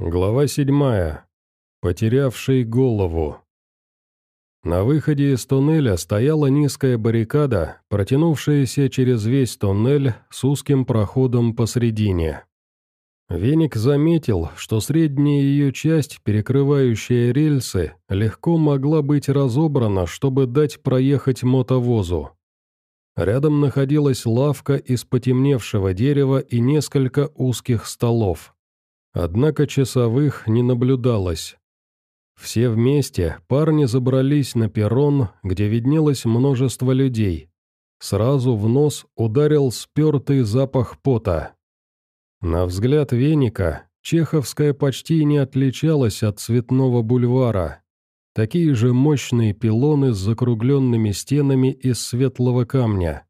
Глава седьмая. Потерявший голову. На выходе из туннеля стояла низкая баррикада, протянувшаяся через весь туннель с узким проходом посредине. Веник заметил, что средняя ее часть, перекрывающая рельсы, легко могла быть разобрана, чтобы дать проехать мотовозу. Рядом находилась лавка из потемневшего дерева и несколько узких столов. Однако часовых не наблюдалось. Все вместе парни забрались на перрон, где виднелось множество людей. Сразу в нос ударил спертый запах пота. На взгляд веника, Чеховская почти не отличалась от цветного бульвара. Такие же мощные пилоны с закругленными стенами из светлого камня.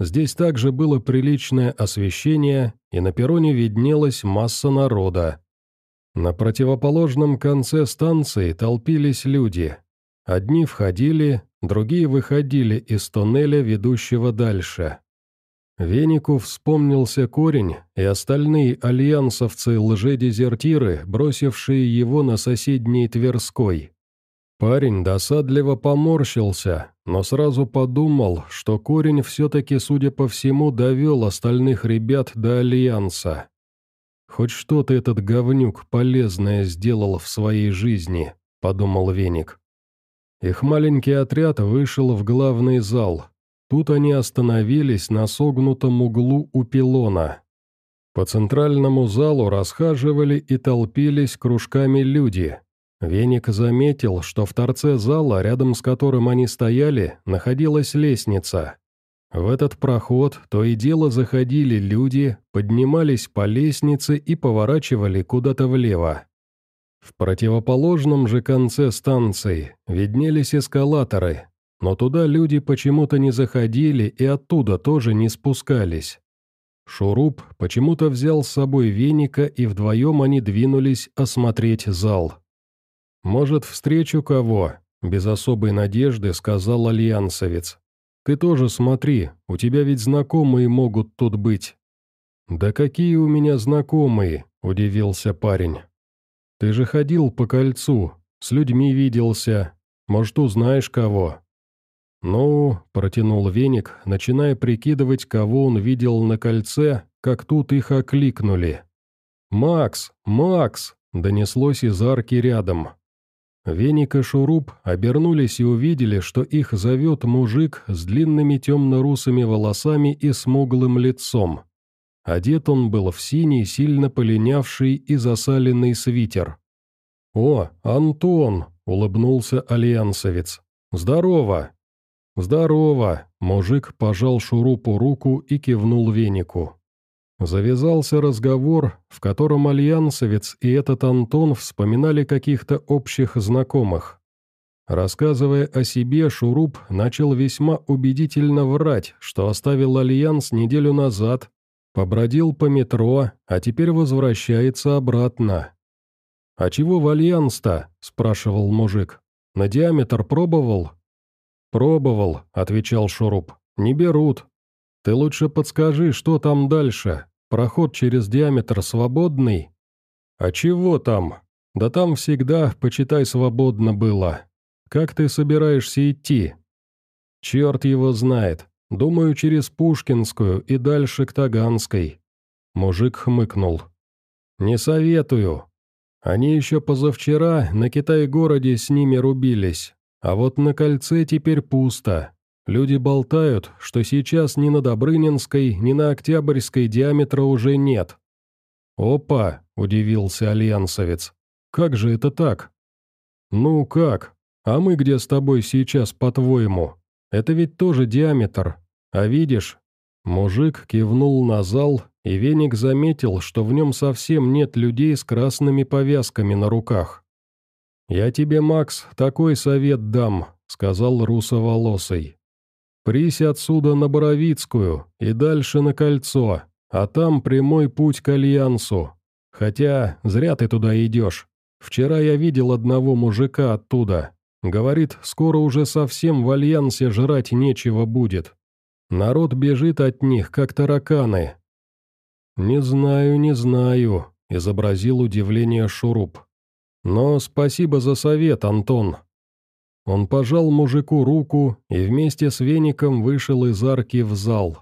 Здесь также было приличное освещение, и на перроне виднелась масса народа. На противоположном конце станции толпились люди. Одни входили, другие выходили из тоннеля, ведущего дальше. Венику вспомнился корень и остальные альянсовцы-лжедезертиры, бросившие его на соседний Тверской. Парень досадливо поморщился, но сразу подумал, что корень все-таки, судя по всему, довел остальных ребят до Альянса. «Хоть что-то этот говнюк полезное сделал в своей жизни», — подумал Веник. Их маленький отряд вышел в главный зал. Тут они остановились на согнутом углу у пилона. По центральному залу расхаживали и толпились кружками люди, Веник заметил, что в торце зала, рядом с которым они стояли, находилась лестница. В этот проход то и дело заходили люди, поднимались по лестнице и поворачивали куда-то влево. В противоположном же конце станции виднелись эскалаторы, но туда люди почему-то не заходили и оттуда тоже не спускались. Шуруп почему-то взял с собой веника, и вдвоем они двинулись осмотреть зал. «Может, встречу кого?» – без особой надежды сказал альянсовец. «Ты тоже смотри, у тебя ведь знакомые могут тут быть». «Да какие у меня знакомые?» – удивился парень. «Ты же ходил по кольцу, с людьми виделся. Может, узнаешь кого?» «Ну», – протянул веник, начиная прикидывать, кого он видел на кольце, как тут их окликнули. «Макс! Макс!» – донеслось из арки рядом. Веник и Шуруп обернулись и увидели, что их зовет мужик с длинными темно-русыми волосами и смуглым лицом. Одет он был в синий, сильно полинявший и засаленный свитер. «О, Антон!» — улыбнулся альянсовец. «Здорово!» «Здорово!» — мужик пожал Шурупу руку и кивнул венику. Завязался разговор, в котором альянсовец и этот Антон вспоминали каких-то общих знакомых. Рассказывая о себе, Шуруп начал весьма убедительно врать, что оставил альянс неделю назад, побродил по метро, а теперь возвращается обратно. «А чего в альянс-то?» – спрашивал мужик. «На диаметр пробовал?» «Пробовал», – отвечал Шуруп. «Не берут. Ты лучше подскажи, что там дальше?» Проход через диаметр свободный? А чего там? Да там всегда, почитай, свободно было. Как ты собираешься идти? Черт его знает. Думаю, через Пушкинскую и дальше к Таганской. Мужик хмыкнул. Не советую. Они еще позавчера на Китай-городе с ними рубились, а вот на кольце теперь пусто. Люди болтают, что сейчас ни на Добрынинской, ни на Октябрьской диаметра уже нет. «Опа!» – удивился альянсовец. «Как же это так?» «Ну как? А мы где с тобой сейчас, по-твоему? Это ведь тоже диаметр. А видишь?» Мужик кивнул на зал, и Веник заметил, что в нем совсем нет людей с красными повязками на руках. «Я тебе, Макс, такой совет дам», — сказал русоволосый. Прись отсюда на Боровицкую и дальше на кольцо, а там прямой путь к Альянсу. Хотя, зря ты туда идешь. Вчера я видел одного мужика оттуда. Говорит, скоро уже совсем в Альянсе жрать нечего будет. Народ бежит от них, как тараканы. «Не знаю, не знаю», —— изобразил удивление Шуруп. «Но спасибо за совет, Антон». Он пожал мужику руку и вместе с веником вышел из арки в зал.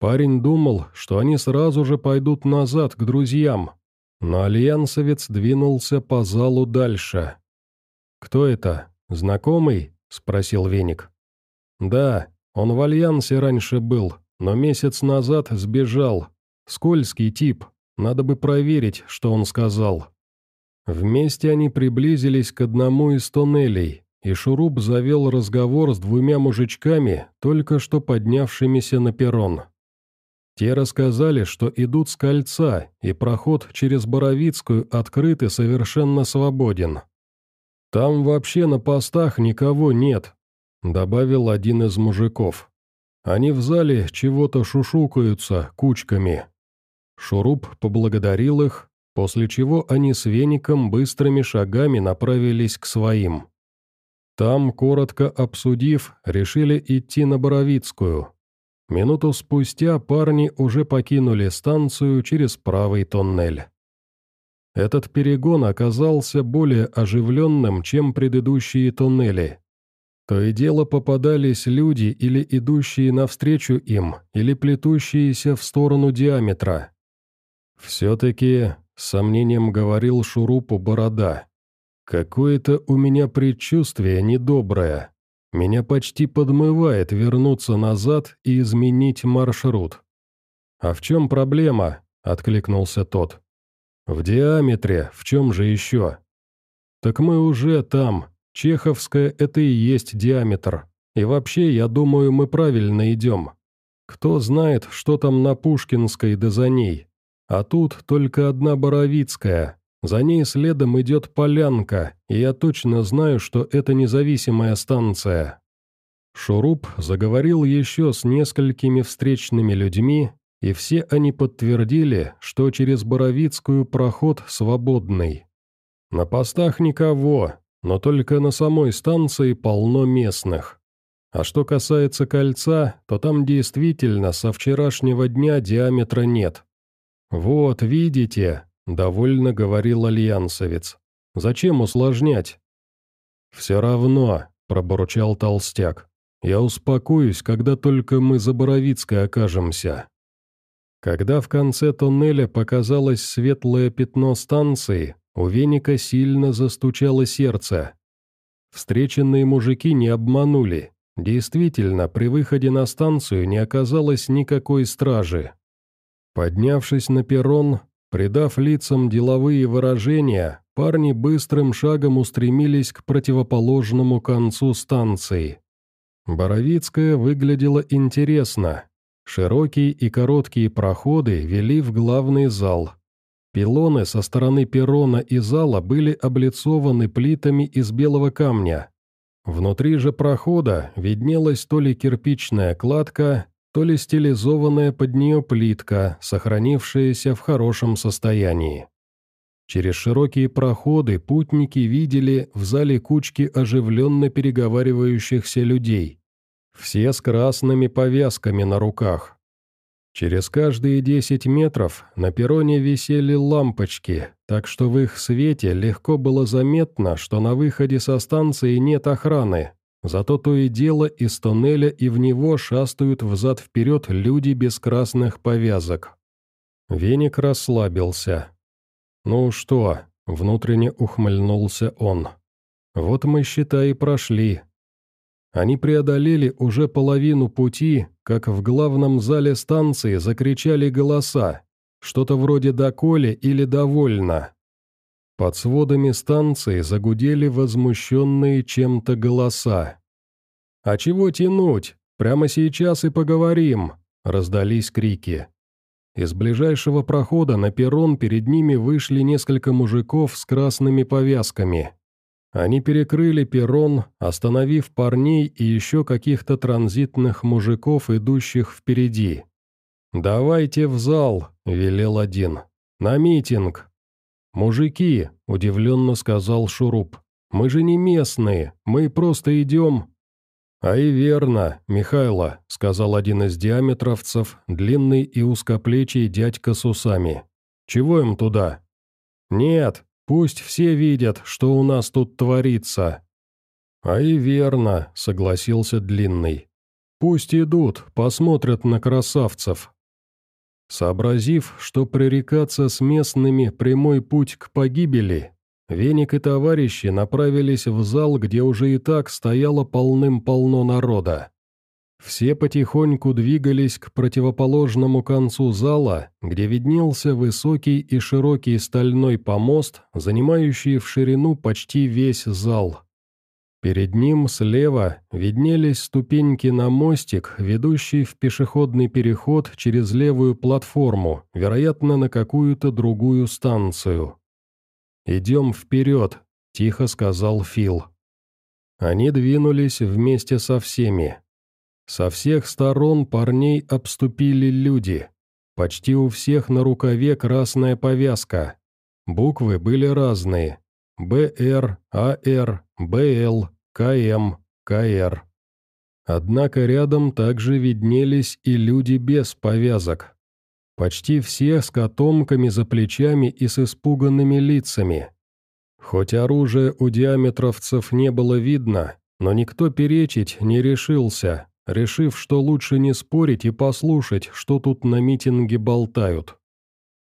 Парень думал, что они сразу же пойдут назад к друзьям, но альянсовец двинулся по залу дальше. «Кто это? Знакомый?» — спросил Веник. «Да, он в альянсе раньше был, но месяц назад сбежал. Скользкий тип, надо бы проверить, что он сказал». Вместе они приблизились к одному из тоннелей, и Шуруп завел разговор с двумя мужичками, только что поднявшимися на перрон. Те рассказали, что идут с кольца, и проход через Боровицкую открыт и совершенно свободен. «Там вообще на постах никого нет», — добавил один из мужиков. «Они в зале чего-то шушукаются кучками». Шуруп поблагодарил их, после чего они с веником быстрыми шагами направились к своим. Там, коротко обсудив, решили идти на Боровицкую, Минуту спустя парни уже покинули станцию через правый тоннель. Этот перегон оказался более оживленным, чем предыдущие тоннели. То и дело попадались люди или идущие навстречу им, или плетущиеся в сторону диаметра. «Все-таки», — сомнением говорил Шурупу Борода, — «какое-то у меня предчувствие недоброе». Меня почти подмывает вернуться назад и изменить маршрут. «А в чем проблема?» — откликнулся тот. «В диаметре, в чем же еще?» «Так мы уже там. Чеховская — это и есть диаметр. И вообще, я думаю, мы правильно идем. Кто знает, что там на Пушкинской да за ней. А тут только одна Боровицкая. За ней следом идет полянка, и я точно знаю, что это независимая станция. Шуруп заговорил еще с несколькими встречными людьми, и все они подтвердили, что через Боровицкую проход свободный. На постах никого, но только на самой станции полно местных. А что касается кольца, то там действительно со вчерашнего дня диаметра нет. «Вот, видите», — довольно говорил альянсовец. «Зачем усложнять?» «Все равно», — пробурчал толстяк. «Я успокоюсь, когда только мы за Боровицкой окажемся». Когда в конце тоннеля показалось светлое пятно станции, у веника сильно застучало сердце. Встреченные мужики не обманули. Действительно, при выходе на станцию не оказалось никакой стражи. Поднявшись на перрон, Придав лицам деловые выражения, парни быстрым шагом устремились к противоположному концу станции. Боровицкая выглядела интересно. Широкие и короткие проходы вели в главный зал. Пилоны со стороны перрона и зала были облицованы плитами из белого камня. Внутри же прохода виднелась то ли кирпичная кладка, то ли стилизованная под нее плитка, сохранившаяся в хорошем состоянии. Через широкие проходы путники видели в зале кучки оживленно переговаривающихся людей. Все с красными повязками на руках. Через каждые десять метров на перроне висели лампочки, так что в их свете легко было заметно, что на выходе со станции нет охраны, Зато то и дело из тоннеля и в него шастают взад-вперед люди без красных повязок. Веник расслабился. «Ну что?» — внутренне ухмыльнулся он. «Вот мы, считай, и прошли». Они преодолели уже половину пути, как в главном зале станции закричали голоса. Что-то вроде «доколе» или «довольно». Под сводами станции загудели возмущенные чем-то голоса. «А чего тянуть? Прямо сейчас и поговорим!» – раздались крики. Из ближайшего прохода на перрон перед ними вышли несколько мужиков с красными повязками. Они перекрыли перрон, остановив парней и еще каких-то транзитных мужиков, идущих впереди. «Давайте в зал», — велел один. «На митинг». «Мужики», — удивленно сказал Шуруп, — «мы же не местные, мы просто идем...» «А и верно, Михайло», — сказал один из диаметровцев, длинный и узкоплечий дядька с усами. Чего им туда?» «Нет, пусть все видят, что у нас тут творится». «А и верно», — согласился Длинный. «Пусть идут, посмотрят на красавцев». Сообразив, что пререкаться с местными прямой путь к погибели, Веник и товарищи направились в зал, где уже и так стояло полным-полно народа. Все потихоньку двигались к противоположному концу зала, где виднелся высокий и широкий стальной помост, занимающий в ширину почти весь зал. Перед ним слева виднелись ступеньки на мостик, ведущий в пешеходный переход через левую платформу, вероятно, на какую-то другую станцию. «Идем вперед», — тихо сказал Фил. Они двинулись вместе со всеми. Со всех сторон парней обступили люди. Почти у всех на рукаве красная повязка. Буквы были разные. БР, АР, БЛ, КМ, КР. Однако рядом также виднелись и люди без повязок. Почти все с котомками за плечами и с испуганными лицами. Хоть оружия у диаметровцев не было видно, но никто перечить не решился, решив, что лучше не спорить и послушать, что тут на митинге болтают.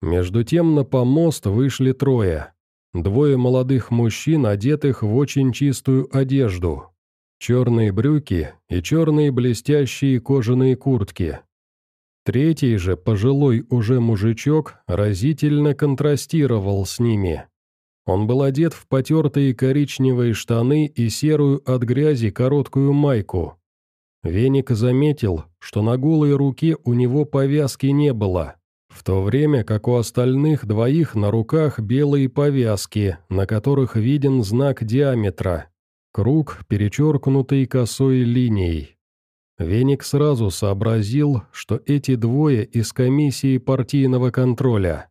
Между тем на помост вышли трое. Двое молодых мужчин, одетых в очень чистую одежду. Черные брюки и черные блестящие кожаные куртки, Третий же, пожилой уже мужичок, разительно контрастировал с ними. Он был одет в потертые коричневые штаны и серую от грязи короткую майку. Веник заметил, что на голой руке у него повязки не было, в то время как у остальных двоих на руках белые повязки, на которых виден знак диаметра – круг, перечеркнутый косой линией. Веник сразу сообразил, что эти двое из комиссии партийного контроля.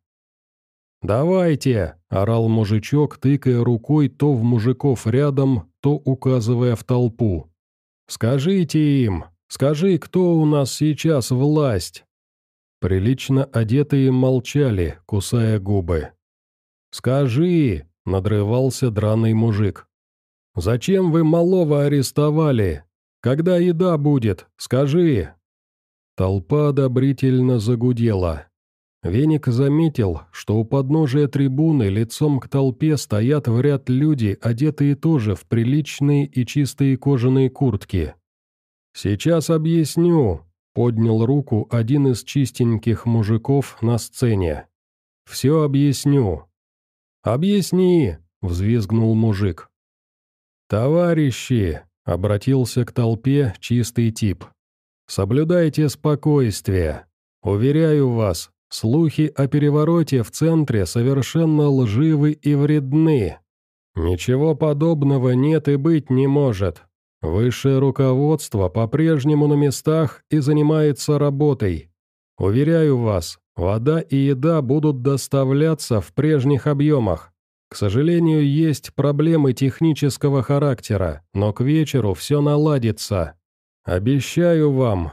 «Давайте!» – орал мужичок, тыкая рукой то в мужиков рядом, то указывая в толпу. «Скажите им! Скажи, кто у нас сейчас власть?» Прилично одетые молчали, кусая губы. «Скажи!» – надрывался драный мужик. «Зачем вы малого арестовали? Когда еда будет? Скажи!» Толпа одобрительно загудела. Веник заметил, что у подножия трибуны лицом к толпе стоят в ряд люди, одетые тоже в приличные и чистые кожаные куртки. «Сейчас объясню», — поднял руку один из чистеньких мужиков на сцене. «Все объясню». «Объясни», — взвизгнул мужик. «Товарищи», Обратился к толпе чистый тип. «Соблюдайте спокойствие. Уверяю вас, слухи о перевороте в центре совершенно лживы и вредны. Ничего подобного нет и быть не может. Высшее руководство по-прежнему на местах и занимается работой. Уверяю вас, вода и еда будут доставляться в прежних объемах. К сожалению, есть проблемы технического характера, но к вечеру все наладится. Обещаю вам».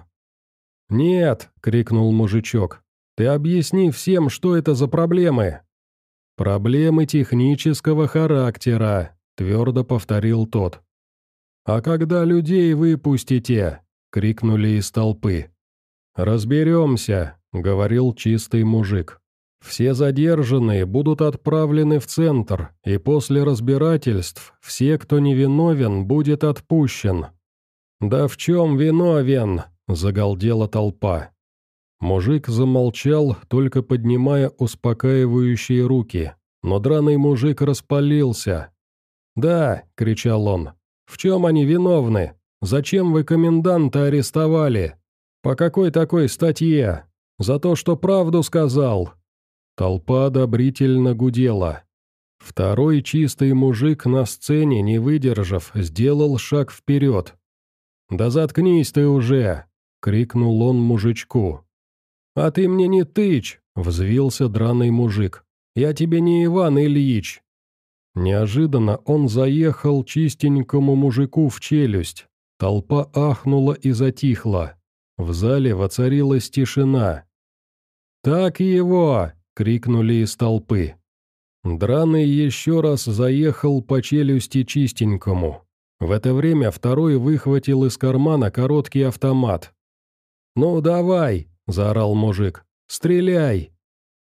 «Нет!» — крикнул мужичок. «Ты объясни всем, что это за проблемы!» «Проблемы технического характера», — твердо повторил тот. «А когда людей выпустите?» — крикнули из толпы. «Разберемся», — говорил чистый мужик. Все задержанные будут отправлены в центр, и после разбирательств все, кто невиновен, будет отпущен». «Да в чем виновен?» – загалдела толпа. Мужик замолчал, только поднимая успокаивающие руки, но драный мужик распалился. «Да», – кричал он, – «в чем они виновны? Зачем вы коменданта арестовали? По какой такой статье? За то, что правду сказал? Толпа одобрительно гудела. Второй чистый мужик на сцене, не выдержав, сделал шаг вперед. «Да заткнись ты уже!» — крикнул он мужичку. «А ты мне не тычь!» — взвился драный мужик. «Я тебе не Иван Ильич!» Неожиданно он заехал чистенькому мужику в челюсть. Толпа ахнула и затихла. В зале воцарилась тишина. «Так его!» крикнули из толпы. Драный еще раз заехал по челюсти чистенькому. В это время второй выхватил из кармана короткий автомат. «Ну давай!» – заорал мужик. «Стреляй!»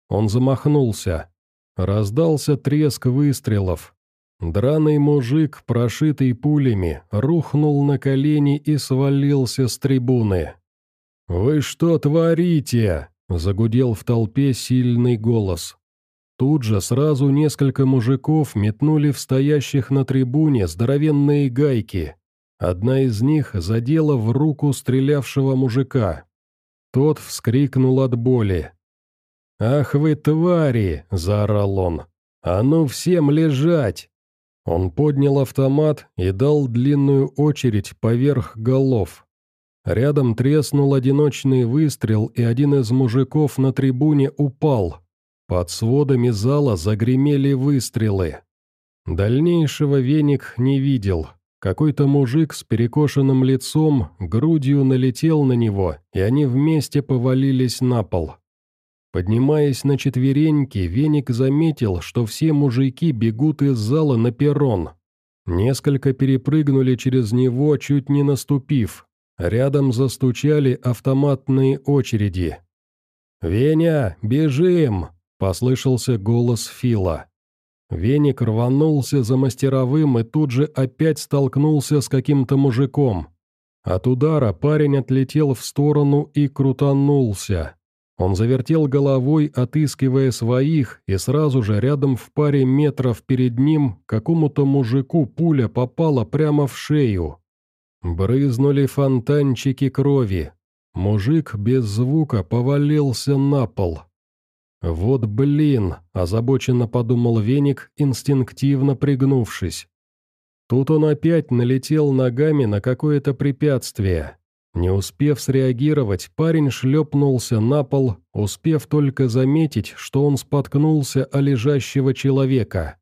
Он замахнулся. Раздался треск выстрелов. Драный мужик, прошитый пулями, рухнул на колени и свалился с трибуны. «Вы что творите?» – загудел в толпе сильный голос. Тут же сразу несколько мужиков метнули в стоящих на трибуне здоровенные гайки. Одна из них задела в руку стрелявшего мужика. Тот вскрикнул от боли. «Ах вы твари!» – заорал он. «А ну всем лежать!» Он поднял автомат и дал длинную очередь поверх голов. Рядом треснул одиночный выстрел, и один из мужиков на трибуне упал – под сводами зала загремели выстрелы. Дальнейшего веник не видел. Какой-то мужик с перекошенным лицом грудью налетел на него, и они вместе повалились на пол. Поднимаясь на четвереньки, веник заметил, что все мужики бегут из зала на перрон. Несколько перепрыгнули через него, чуть не наступив. Рядом застучали автоматные очереди. «Веня, бежим!» Послышался голос Фила. Веник рванулся за мастеровым и тут же опять столкнулся с каким-то мужиком. От удара парень отлетел в сторону и крутанулся. Он завертел головой, отыскивая своих, и сразу же рядом в паре метров перед ним какому-то мужику пуля попала прямо в шею. Брызнули фонтанчики крови. Мужик без звука повалился на пол. «Вот блин!» – озабоченно подумал веник, инстинктивно пригнувшись. Тут он опять налетел ногами на какое-то препятствие. Не успев среагировать, парень шлепнулся на пол, успев только заметить, что он споткнулся о лежащего человека.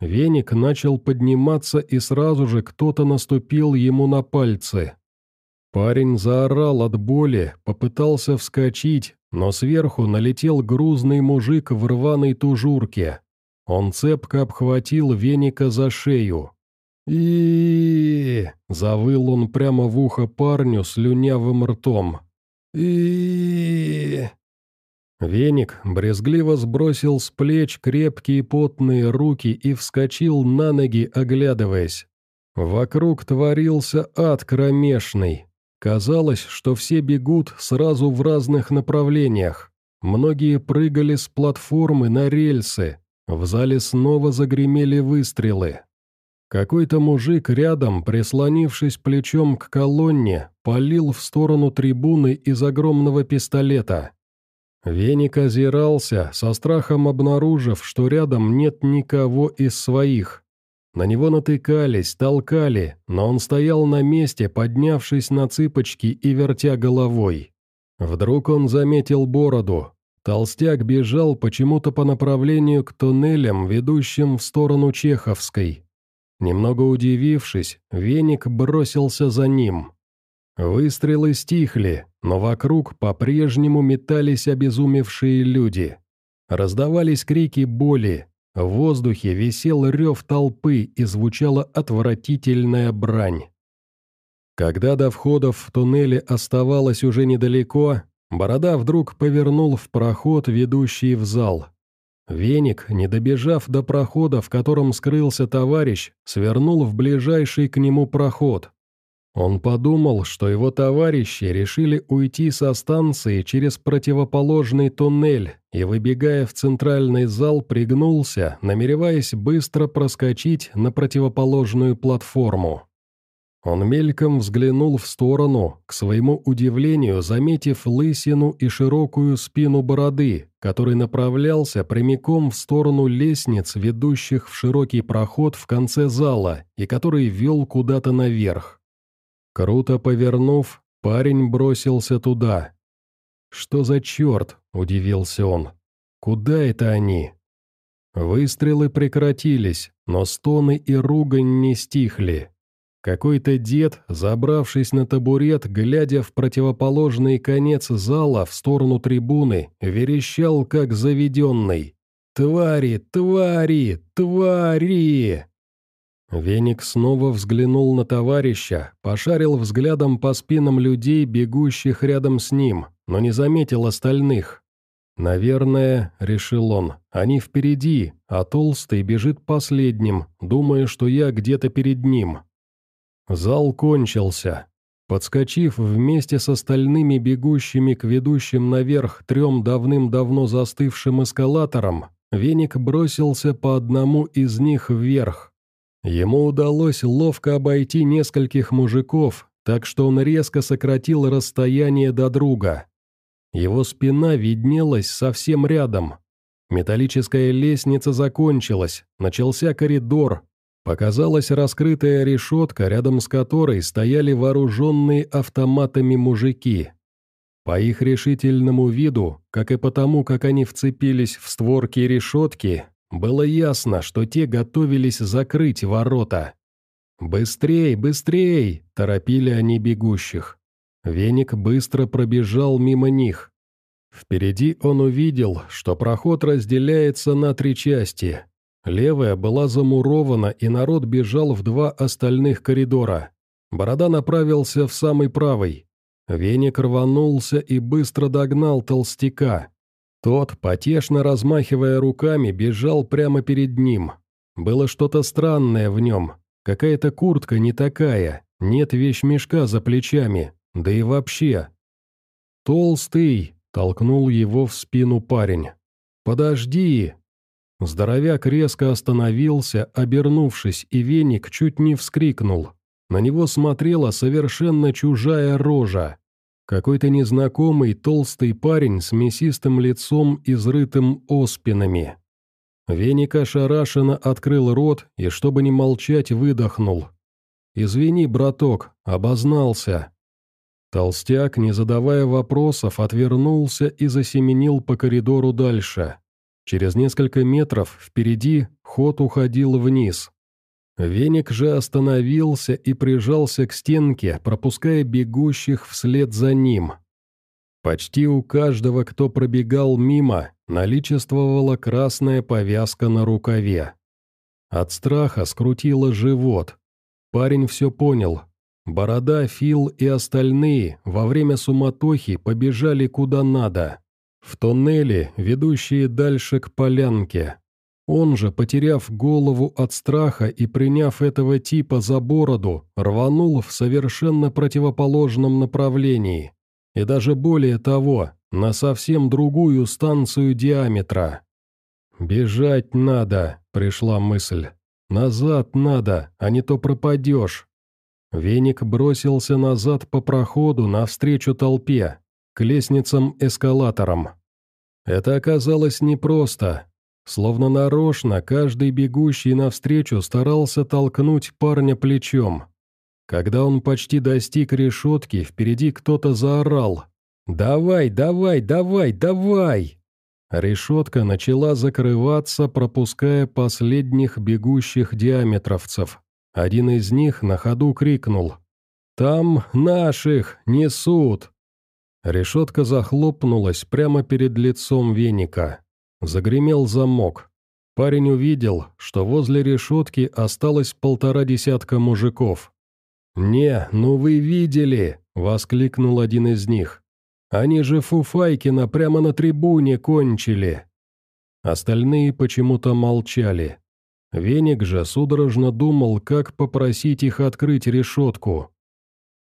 Веник начал подниматься, и сразу же кто-то наступил ему на пальцы. Парень заорал от боли, попытался вскочить, но сверху налетел грузный мужик в рваной тужурке. Он цепко обхватил веника за шею. И завыл он прямо в ухо парню с слюнявым ртом. и Веник брезгливо сбросил с плеч крепкие потные руки и вскочил на ноги, оглядываясь. Вокруг творился ад кромешный. Казалось, что все бегут сразу в разных направлениях. Многие прыгали с платформы на рельсы. В зале снова загремели выстрелы. Какой-то мужик рядом, прислонившись плечом к колонне, полил в сторону трибуны из огромного пистолета. Веник озирался, со страхом обнаружив, что рядом нет никого из своих. На него натыкались, толкали, но он стоял на месте, поднявшись на цыпочки и вертя головой. Вдруг он заметил бороду. Толстяк бежал почему-то по направлению к туннелям, ведущим в сторону Чеховской. Немного удивившись, веник бросился за ним. Выстрелы стихли, но вокруг по-прежнему метались обезумевшие люди. Раздавались крики боли, в воздухе висел рев толпы и звучала отвратительная брань. Когда до входов в туннеле оставалось уже недалеко, Борода вдруг повернул в проход, ведущий в зал. Веник, не добежав до прохода, в котором скрылся товарищ, свернул в ближайший к нему проход. Он подумал, что его товарищи решили уйти со станции через противоположный туннель и, выбегая в центральный зал, пригнулся, намереваясь быстро проскочить на противоположную платформу. Он мельком взглянул в сторону, к своему удивлению заметив лысину и широкую спину бороды, который направлялся прямиком в сторону лестниц, ведущих в широкий проход в конце зала и который вел куда-то наверх. Круто повернув, парень бросился туда. «Что за черт?» – удивился он. «Куда это они?» Выстрелы прекратились, но стоны и ругань не стихли. Какой-то дед, забравшись на табурет, глядя в противоположный конец зала в сторону трибуны, верещал как заведенный. «Твари! Твари! Твари!» Веник снова взглянул на товарища, пошарил взглядом по спинам людей, бегущих рядом с ним, но не заметил остальных. «Наверное, — решил он, — они впереди, а Толстый бежит последним, думая, что я где-то перед ним». Зал кончился. Подскочив вместе с остальными бегущими к ведущим наверх трем давным-давно застывшим эскалаторам, Веник бросился по одному из них вверх. Ему удалось ловко обойти нескольких мужиков, так что он резко сократил расстояние до друга. Его спина виднелась совсем рядом. Металлическая лестница закончилась, начался коридор. Показалась раскрытая решетка, рядом с которой стояли вооруженные автоматами мужики. По их решительному виду, как и потому, как они вцепились в створки решетки, было ясно, что те готовились закрыть ворота. «Быстрей, быстрей!» – торопили они бегущих. Веник быстро пробежал мимо них. Впереди он увидел, что проход разделяется на три части. Левая была замурована, и народ бежал в два остальных коридора. Борода направился в самый правый. Веник рванулся и быстро догнал толстяка. Тот, потешно размахивая руками, бежал прямо перед ним. Было что-то странное в нем. Какая-то куртка не такая, нет вещмешка за плечами, да и вообще. «Толстый!» — толкнул его в спину парень. «Подожди!» Здоровяк резко остановился, обернувшись, и веник чуть не вскрикнул. На него смотрела совершенно чужая рожа. Какой-то незнакомый толстый парень с мясистым лицом, изрытым оспинами. Веник ошарашенно открыл рот и, чтобы не молчать, выдохнул. «Извини, браток, обознался». Толстяк, не задавая вопросов, отвернулся и засеменил по коридору дальше. Через несколько метров впереди ход уходил вниз. Веник же остановился и прижался к стенке, пропуская бегущих вслед за ним. Почти у каждого, кто пробегал мимо, наличествовала красная повязка на рукаве. От страха скрутило живот. Парень все понял. Борода, Фил и остальные во время суматохи побежали куда надо. В тоннели, ведущие дальше к полянке. Он же, потеряв голову от страха и приняв этого типа за бороду, рванул в совершенно противоположном направлении. И даже более того, на совсем другую станцию диаметра. «Бежать надо», — пришла мысль. «Назад надо, а не то пропадешь». Веник бросился назад по проходу навстречу толпе, к лестницам-эскалаторам. Это оказалось непросто, Словно нарочно, каждый бегущий навстречу старался толкнуть парня плечом. Когда он почти достиг решетки, впереди кто-то заорал. «Давай, давай, давай, давай!» Решетка начала закрываться, пропуская последних бегущих диаметровцев. Один из них на ходу крикнул. «Там наших несут!» Решетка захлопнулась прямо перед лицом веника. Загремел замок. Парень увидел, что возле решетки осталось полтора десятка мужиков. «Не, ну вы видели!» — воскликнул один из них. «Они же Фуфайкина прямо на трибуне кончили!» Остальные почему-то молчали. Веник же судорожно думал, как попросить их открыть решетку.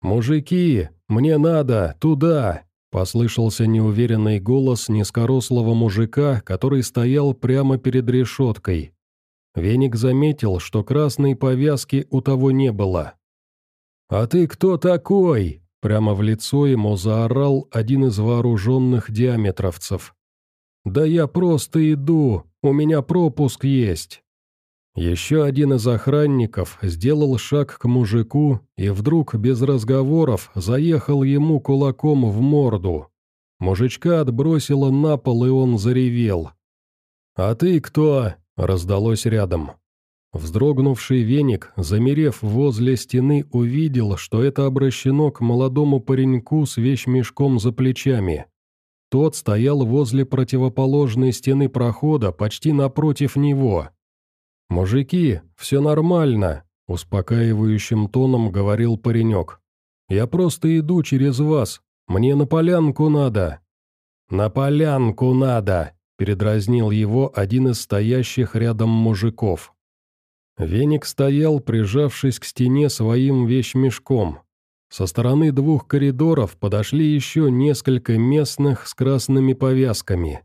«Мужики, мне надо, туда!» Послышался неуверенный голос низкорослого мужика, который стоял прямо перед решеткой. Веник заметил, что красной повязки у того не было. «А ты кто такой?» Прямо в лицо ему заорал один из вооруженных диаметровцев. «Да я просто иду, у меня пропуск есть». Еще один из охранников сделал шаг к мужику и вдруг, без разговоров, заехал ему кулаком в морду. Мужичка отбросило на пол, и он заревел. «А ты кто?» — раздалось рядом. Вздрогнувший веник, замерев возле стены, увидел, что это обращено к молодому пареньку с вещмешком за плечами. Тот стоял возле противоположной стены прохода, почти напротив него. «Мужики, все нормально», — успокаивающим тоном говорил паренек. «Я просто иду через вас. Мне на полянку надо». «На полянку надо», — передразнил его один из стоящих рядом мужиков. Веник стоял, прижавшись к стене своим вещмешком. Со стороны двух коридоров подошли еще несколько местных с красными повязками.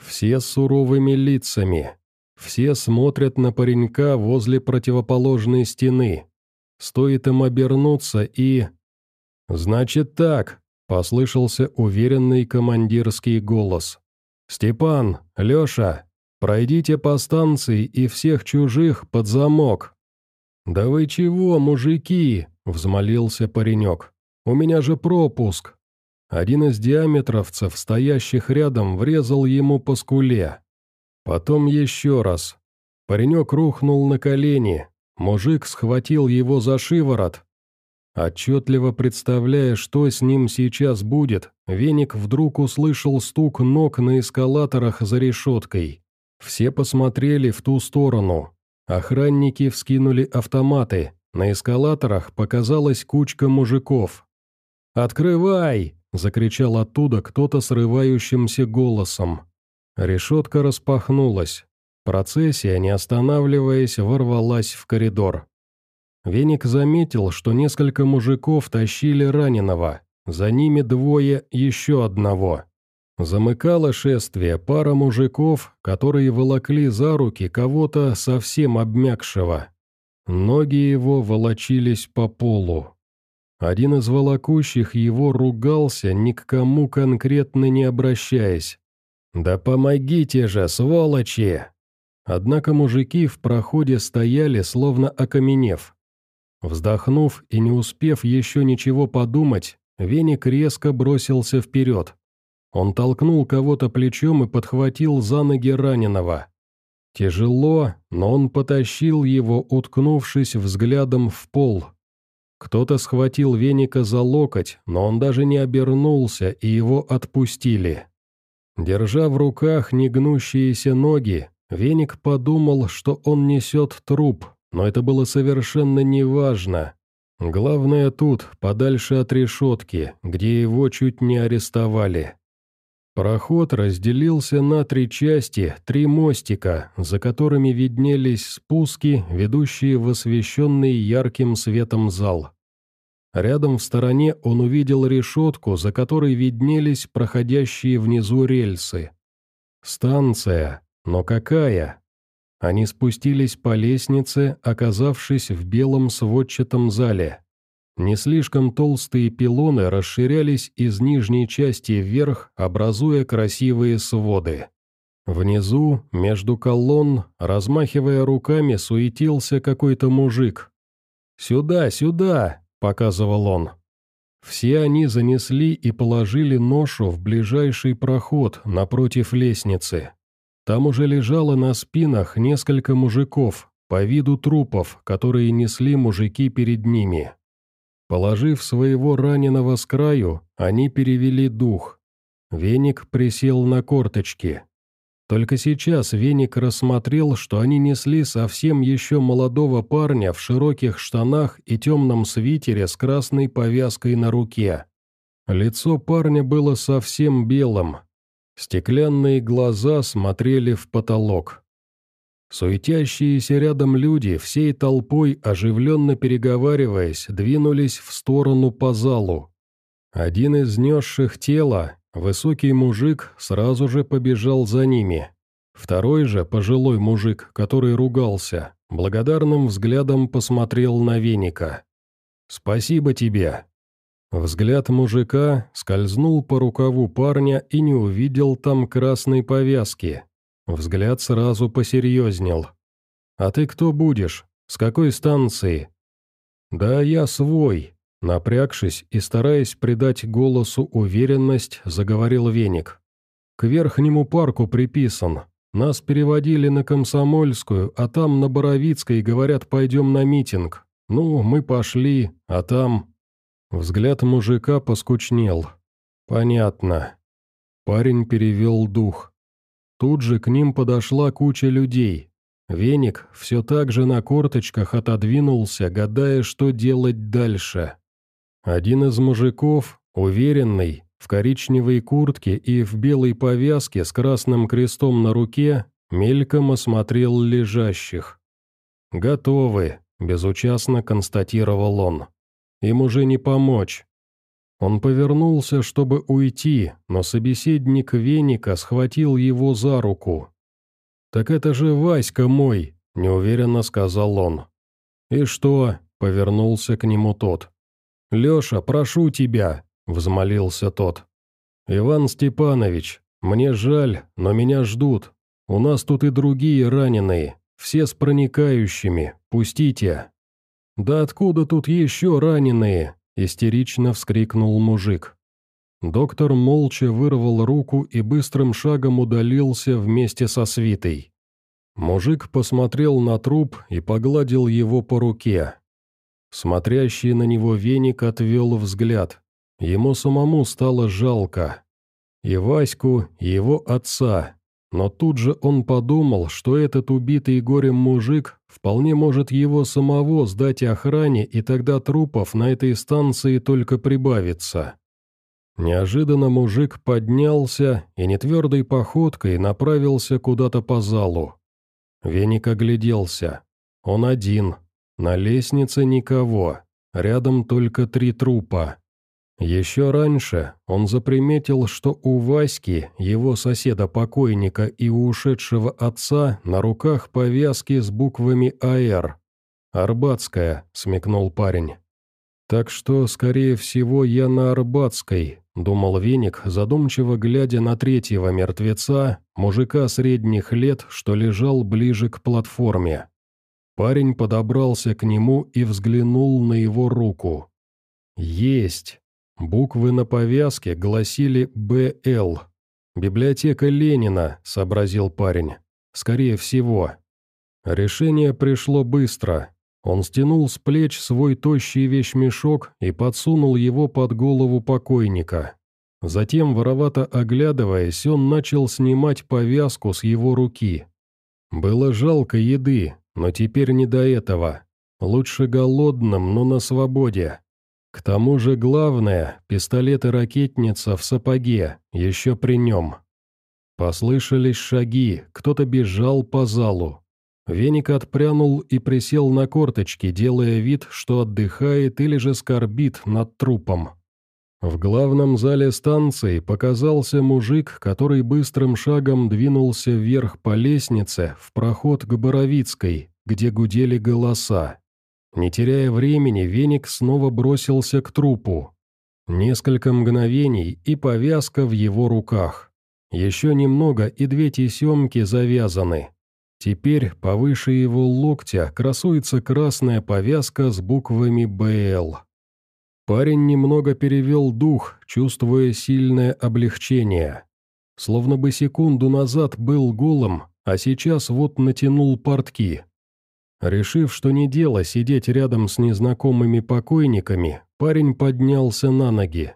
Все с суровыми лицами. Все смотрят на паренька возле противоположной стены. Стоит им обернуться и... «Значит так», — послышался уверенный командирский голос. «Степан, Леша, Пройдите по станции и всех чужих под замок». «Да вы чего, мужики?» — взмолился паренек. «У меня же пропуск». Один из диаметровцев, стоящих рядом, врезал ему по скуле. Потом еще раз. Паренек рухнул на колени. Мужик схватил его за шиворот. Отчетливо представляя, что с ним сейчас будет, Веник вдруг услышал стук ног на эскалаторах за решеткой. Все посмотрели в ту сторону. Охранники вскинули автоматы. На эскалаторах показалась кучка мужиков. «Открывай!» – закричал оттуда кто-то срывающимся голосом. Решетка распахнулась. Процессия, не останавливаясь, ворвалась в коридор. Веник заметил, что несколько мужиков тащили раненого. За ними двое еще одного. Замыкало шествие пара мужиков, которые волокли за руки кого-то совсем обмякшего. Ноги его волочились по полу. Один из волокущих его ругался, ни к кому конкретно не обращаясь. «Да помогите же, сволочи!» Однако мужики в проходе стояли, словно окаменев. Вздохнув и не успев еще ничего подумать, Веник резко бросился вперед. Он толкнул кого-то плечом и подхватил за ноги раненого. Тяжело, но он потащил его, уткнувшись взглядом в пол. Кто-то схватил веника за локоть, но он даже не обернулся, и его отпустили. Держа в руках негнущиеся ноги, веник подумал, что он несет труп, но это было совершенно неважно. Главное тут, подальше от решетки, где его чуть не арестовали. Проход разделился на три части, три мостика, за которыми виднелись спуски, ведущие в освещенный ярким светом зал. Рядом в стороне он увидел решетку, за которой виднелись проходящие внизу рельсы. Станция, но какая? Они спустились по лестнице, оказавшись в белом сводчатом зале. Не слишком толстые пилоны расширялись из нижней части вверх, образуя красивые своды. Внизу, между колонн, размахивая руками, суетился какой-то мужик. «Сюда, сюда!» — показывал он. Все они занесли и положили ношу в ближайший проход напротив лестницы. Там уже лежало на спинах несколько мужиков, по виду трупов, которые несли мужики перед ними. Положив своего раненого с краю, они перевели дух. Веник присел на корточки. Только сейчас Веник рассмотрел, что они несли совсем еще молодого парня в широких штанах и темном свитере с красной повязкой на руке. Лицо парня было совсем белым. Стеклянные глаза смотрели в потолок. Суетящиеся рядом люди, всей толпой, оживленно переговариваясь, двинулись в сторону по залу. Один из несших тело, высокий мужик, сразу же побежал за ними. Второй же, пожилой мужик, который ругался, благодарным взглядом посмотрел на веника. «Спасибо тебе». Взгляд мужика скользнул по рукаву парня и не увидел там красной повязки, Взгляд сразу посерьезнел. «А ты кто будешь? С какой станции?» «Да я свой», — напрягшись и стараясь придать голосу уверенность, заговорил веник. «К верхнему парку приписан, Нас переводили на Комсомольскую, а там на Боровицкой говорят, пойдем на митинг. Ну, мы пошли, а там...» Взгляд мужика поскучнел. «Понятно». Парень перевел дух. Тут же к ним подошла куча людей. Веник все так же на корточках отодвинулся, гадая, что делать дальше. Один из мужиков, уверенный, в коричневой куртке и в белой повязке с красным крестом на руке, мельком осмотрел лежащих. «Готовы», — безучастно констатировал он. «Им уже не помочь». Он повернулся, чтобы уйти, но собеседник Веника схватил его за руку. «Так это же Васька мой», — неуверенно сказал он. «И что?» — повернулся к нему тот. «Леша, прошу тебя, взмолился тот. «Иван Степанович, мне жаль, но меня ждут. У нас тут и другие раненые, все с проникающими, пустите». «Да откуда тут еще раненые?» – истерично вскрикнул мужик. Доктор молча вырвал руку и быстрым шагом удалился вместе со свитой. Мужик посмотрел на труп и погладил его по руке. Смотрящий на него веник отвел взгляд. Ему самому стало жалко. И Ваську, и его отца. Но тут же он подумал, что этот убитый горем мужик вполне может его самого сдать охране, и тогда трупов на этой станции только прибавится. Неожиданно мужик поднялся и нетвердой походкой направился куда-то по залу. Веник огляделся. Он один. На лестнице никого. Рядом только три трупа. Еще раньше он заприметил, что у Васьки, его соседа-покойника и у ушедшего отца на руках повязки с буквами «АР». «Арбатская», — смекнул парень. «Так что, скорее всего, я на Арбатской», — думал Веник, задумчиво глядя на третьего мертвеца, мужика средних лет, что лежал ближе к платформе. Парень подобрался к нему и взглянул на его руку. «Есть!» Буквы на повязке гласили «БЛ». «Библиотека Ленина», — сообразил парень. «Скорее всего». Решение пришло быстро. Он стянул с плеч свой тощий вещмешок и подсунул его под голову покойника. Затем, воровато оглядываясь, он начал снимать повязку с его руки. Было жалко еды, но теперь не до этого. Лучше голодным, но на свободе. К тому же главное, пистолет и ракетница в сапоге, еще при нем. Послышались шаги, кто-то бежал по залу. Веник отпрянул и присел на корточки, делая вид, что отдыхает или же скорбит над трупом. В главном зале станции показался мужик, который быстрым шагом двинулся вверх по лестнице в проход к Боровицкой, где гудели голоса. Не теряя времени, веник снова бросился к трупу. Несколько мгновений и повязка в его руках. Еще немного и две тесемки завязаны. Теперь повыше его локтя красуется красная повязка с буквами «БЛ». Парень немного перевел дух, чувствуя сильное облегчение. Словно бы секунду назад был голым, а сейчас вот натянул портки. Решив, что не дело сидеть рядом с незнакомыми покойниками, парень поднялся на ноги.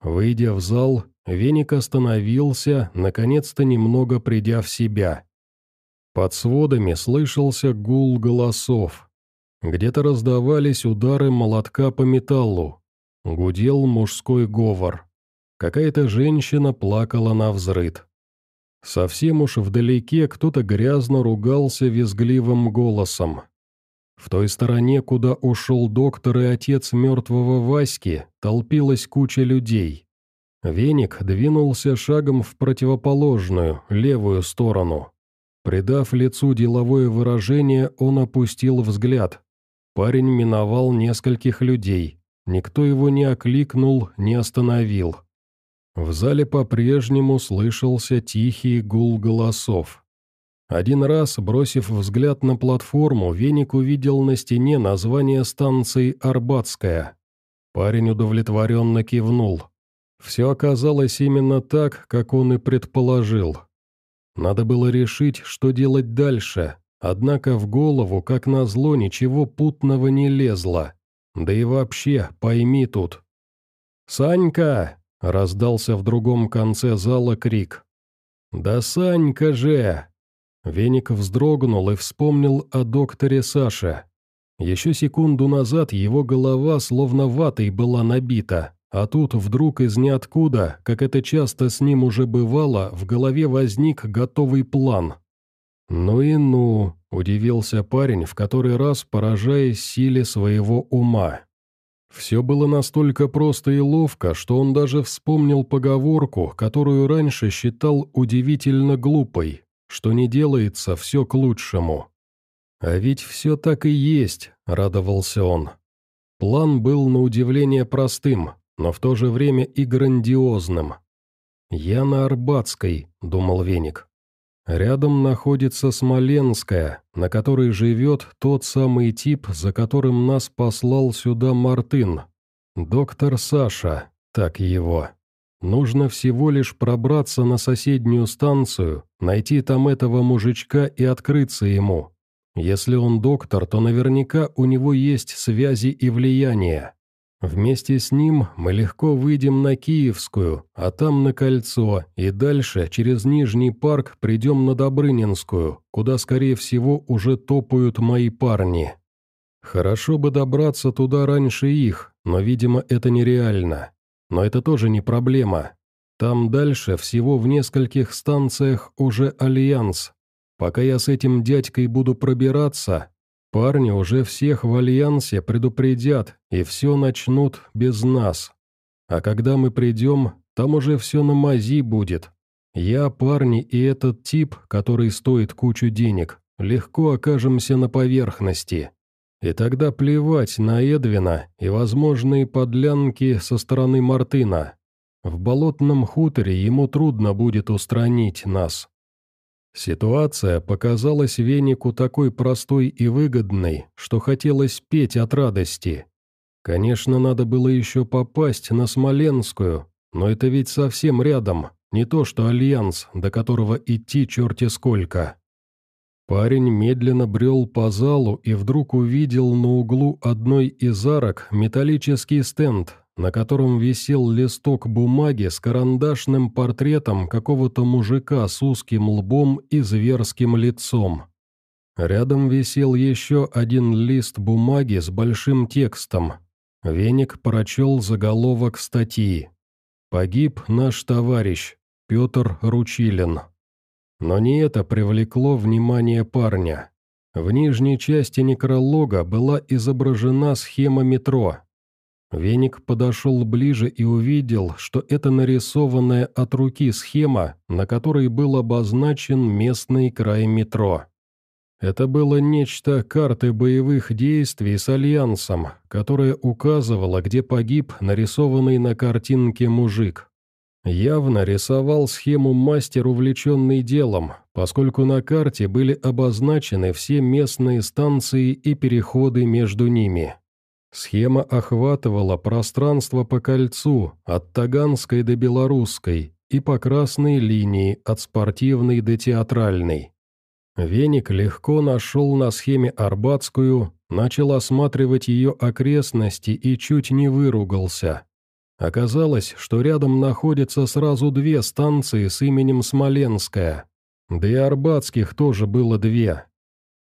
Выйдя в зал, веник остановился, наконец-то немного придя в себя. Под сводами слышался гул голосов. Где-то раздавались удары молотка по металлу. Гудел мужской говор. Какая-то женщина плакала на взрыд. Совсем уж вдалеке кто-то грязно ругался визгливым голосом. В той стороне, куда ушел доктор и отец мертвого Васьки, толпилась куча людей. Веник двинулся шагом в противоположную, левую сторону. Придав лицу деловое выражение, он опустил взгляд. Парень миновал нескольких людей. Никто его не окликнул, не остановил. В зале по-прежнему слышался тихий гул голосов. Один раз, бросив взгляд на платформу, Веник увидел на стене название станции «Арбатская». Парень удовлетворенно кивнул. Все оказалось именно так, как он и предположил. Надо было решить, что делать дальше, однако в голову, как назло, ничего путного не лезло. Да и вообще, пойми тут. «Санька!» — раздался в другом конце зала крик. «Да Санька же!» Веник вздрогнул и вспомнил о докторе Саше. Еще секунду назад его голова словно ватой была набита, а тут вдруг из ниоткуда, как это часто с ним уже бывало, в голове возник готовый план. «Ну и ну», — удивился парень, в который раз поражаясь силе своего ума. Все было настолько просто и ловко, что он даже вспомнил поговорку, которую раньше считал удивительно глупой, что не делается все к лучшему. «А ведь все так и есть», — радовался он. План был на удивление простым, но в то же время и грандиозным. «Я на Арбатской», — думал Веник. Рядом находится Смоленская, на которой живет тот самый тип, за которым нас послал сюда Мартын. Доктор Саша, так его. Нужно всего лишь пробраться на соседнюю станцию, найти там этого мужичка и открыться ему. Если он доктор, то наверняка у него есть связи и влияние. Вместе с ним мы легко выйдем на Киевскую, а там на Кольцо, и дальше через Нижний парк придем на Добрынинскую, куда, скорее всего, уже топают мои парни. Хорошо бы добраться туда раньше их, но, видимо, это нереально. Но это тоже не проблема. Там дальше, всего в нескольких станциях, уже Альянс, Пока я с этим дядькой буду пробираться, парни уже всех в Альянсе предупредят, и все начнут без нас. А когда мы придем, там уже все на мази будет. Я, парни и этот тип, который стоит кучу денег, легко окажемся на поверхности. И тогда плевать на Эдвина и возможные подлянки со стороны Мартына. В болотном хуторе ему трудно будет устранить нас. Ситуация показалась Венику такой простой и выгодной, что хотелось петь от радости. Конечно, надо было еще попасть на Смоленскую, но это ведь совсем рядом, не то что Альянс, до которого идти черти сколько. Парень медленно брел по залу и вдруг увидел на углу одной из арок металлический стенд, на котором висел листок бумаги с карандашным портретом какого-то мужика с узким лбом и зверским лицом. Рядом висел еще один лист бумаги с большим текстом. Веник прочел заголовок статьи. «Погиб наш товарищ, Петр Ручилин». Но не это привлекло внимание парня. В нижней части некролога была изображена схема метро, Веник подошел ближе и увидел, что это нарисованная от руки схема, на которой был обозначен местный край метро. Это было нечто карты боевых действий с Альянсом, которая указывала, где погиб нарисованный на картинке мужик. Явно рисовал схему мастер, увлеченный делом, поскольку на карте были обозначены все местные станции и переходы между ними. Схема охватывала пространство по кольцу, от Таганской до Белорусской, и по красной линии, от спортивной до театральной. Веник легко нашел на схеме Арбатскую, начал осматривать ее окрестности и чуть не выругался. Оказалось, что рядом находятся сразу две станции с именем Смоленская. Да и Арбатских тоже было две.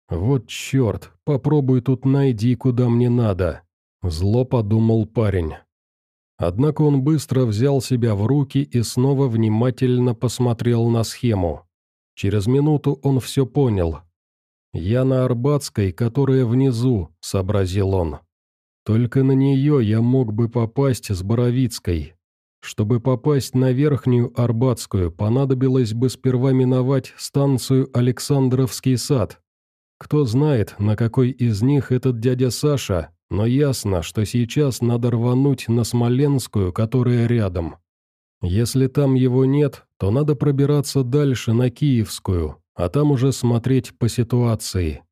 Вот черт, попробуй тут найди, куда мне надо. Зло подумал парень. Однако он быстро взял себя в руки и снова внимательно посмотрел на схему. Через минуту он все понял. «Я на Арбатской, которая внизу», — сообразил он. «Только на нее я мог бы попасть с Боровицкой. Чтобы попасть на Верхнюю Арбатскую, понадобилось бы сперва миновать станцию Александровский сад. Кто знает, на какой из них этот дядя Саша, но ясно, что сейчас надо рвануть на Смоленскую, которая рядом. Если там его нет, то надо пробираться дальше на Киевскую, а там уже смотреть по ситуации.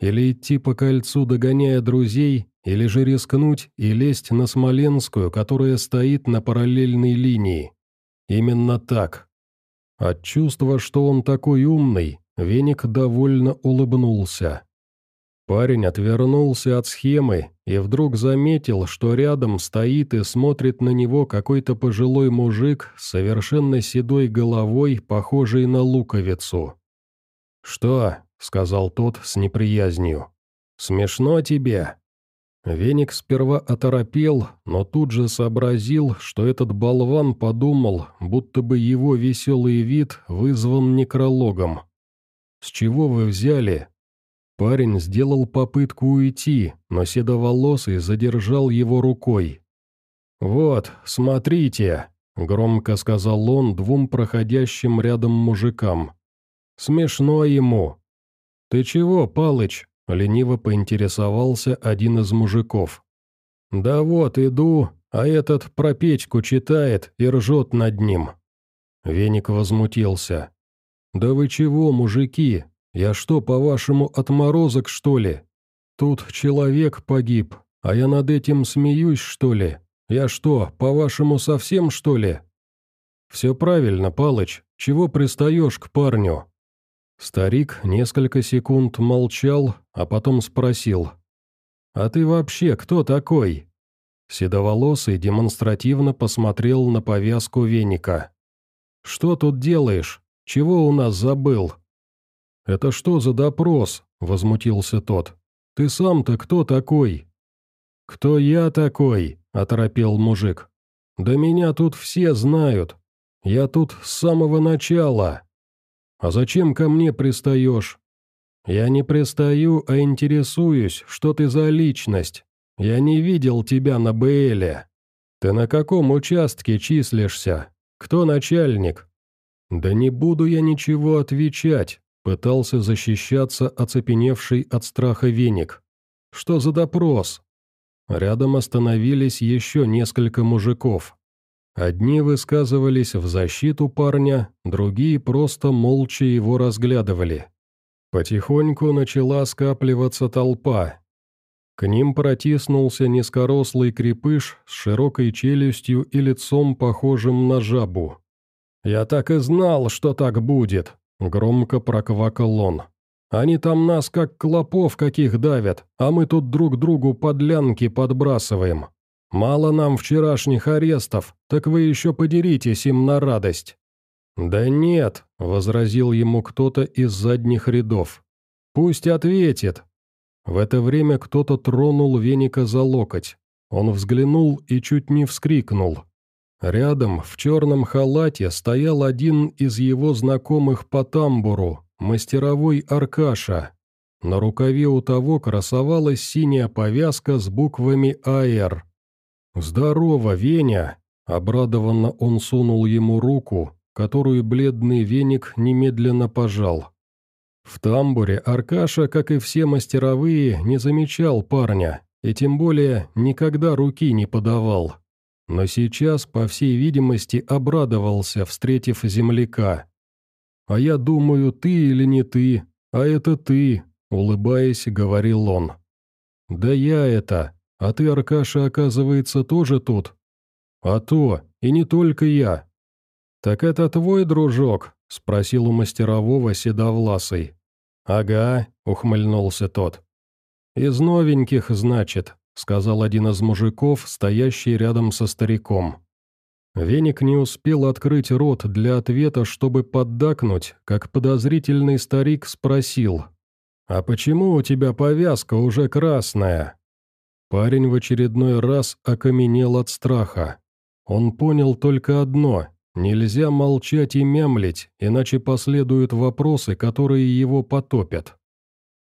Или идти по кольцу, догоняя друзей, или же рискнуть и лезть на Смоленскую, которая стоит на параллельной линии. Именно так. От чувства, что он такой умный, Веник довольно улыбнулся. Парень отвернулся от схемы и вдруг заметил, что рядом стоит и смотрит на него какой-то пожилой мужик с совершенно седой головой, похожий на луковицу. «Что?» — сказал тот с неприязнью. «Смешно тебе?» Веник сперва оторопел, но тут же сообразил, что этот болван подумал, будто бы его веселый вид вызван некрологом. «С чего вы взяли?» Парень сделал попытку уйти, но седоволосый задержал его рукой. «Вот, смотрите», — громко сказал он двум проходящим рядом мужикам. «Смешно ему». «Ты чего, Палыч?» — лениво поинтересовался один из мужиков. «Да вот, иду, а этот про печку читает и ржет над ним». Веник возмутился. «Да вы чего, мужики? Я что, по-вашему, отморозок, что ли? Тут человек погиб, а я над этим смеюсь, что ли? Я что, по-вашему, совсем, что ли?» «Все правильно, Палыч, чего пристаешь к парню?» Старик несколько секунд молчал, а потом спросил. «А ты вообще кто такой?» Седоволосый демонстративно посмотрел на повязку веника. «Что тут делаешь? Чего у нас забыл?» «Это что за допрос?» – возмутился тот. «Ты сам-то кто такой?» «Кто я такой?» – оторопел мужик. «Да меня тут все знают. Я тут с самого начала». «А зачем ко мне пристаешь?» «Я не пристаю, а интересуюсь, что ты за личность. Я не видел тебя на БЛе. Ты на каком участке числишься? Кто начальник?» «Да не буду я ничего отвечать», — пытался защищаться оцепеневший от страха веник. «Что за допрос?» Рядом остановились еще несколько мужиков. Одни высказывались в защиту парня, другие просто молча его разглядывали. Потихоньку начала скапливаться толпа. К ним протиснулся низкорослый крепыш с широкой челюстью и лицом, похожим на жабу. «Я так и знал, что так будет», — громко проквакал он. «Они там нас как клопов каких давят, а мы тут друг другу подлянки подбрасываем. Мало нам вчерашних арестов, так вы еще подеритесь им на радость». «Да нет», — возразил ему кто-то из задних рядов. «Пусть ответит». В это время кто-то тронул веника за локоть. Он взглянул и чуть не вскрикнул. Рядом, в черном халате, стоял один из его знакомых по тамбуру, мастеровой Аркаша. На рукаве у того красовалась синяя повязка с буквами «АР», «Здорово, Веня!» Обрадованно он сунул ему руку, которую бледный веник немедленно пожал. В тамбуре Аркаша, как и все мастеровые, не замечал парня, и тем более никогда руки не подавал. Но сейчас, по всей видимости, обрадовался, встретив земляка. «А я думаю, ты или не ты, а это ты», — улыбаясь, говорил он. «Да я это», а ты, Аркаша, оказывается, тоже тут?» «А то, и не только я». «Так это твой дружок?» — спросил у мастерового седовласый. «Ага», — ухмыльнулся тот. «Из новеньких, значит», — сказал один из мужиков, стоящий рядом со стариком. Веник не успел открыть рот для ответа, чтобы поддакнуть, как подозрительный старик спросил. «А почему у тебя повязка уже красная?» Парень в очередной раз окаменел от страха. Он понял только одно – нельзя молчать и мямлить, иначе последуют вопросы, которые его потопят.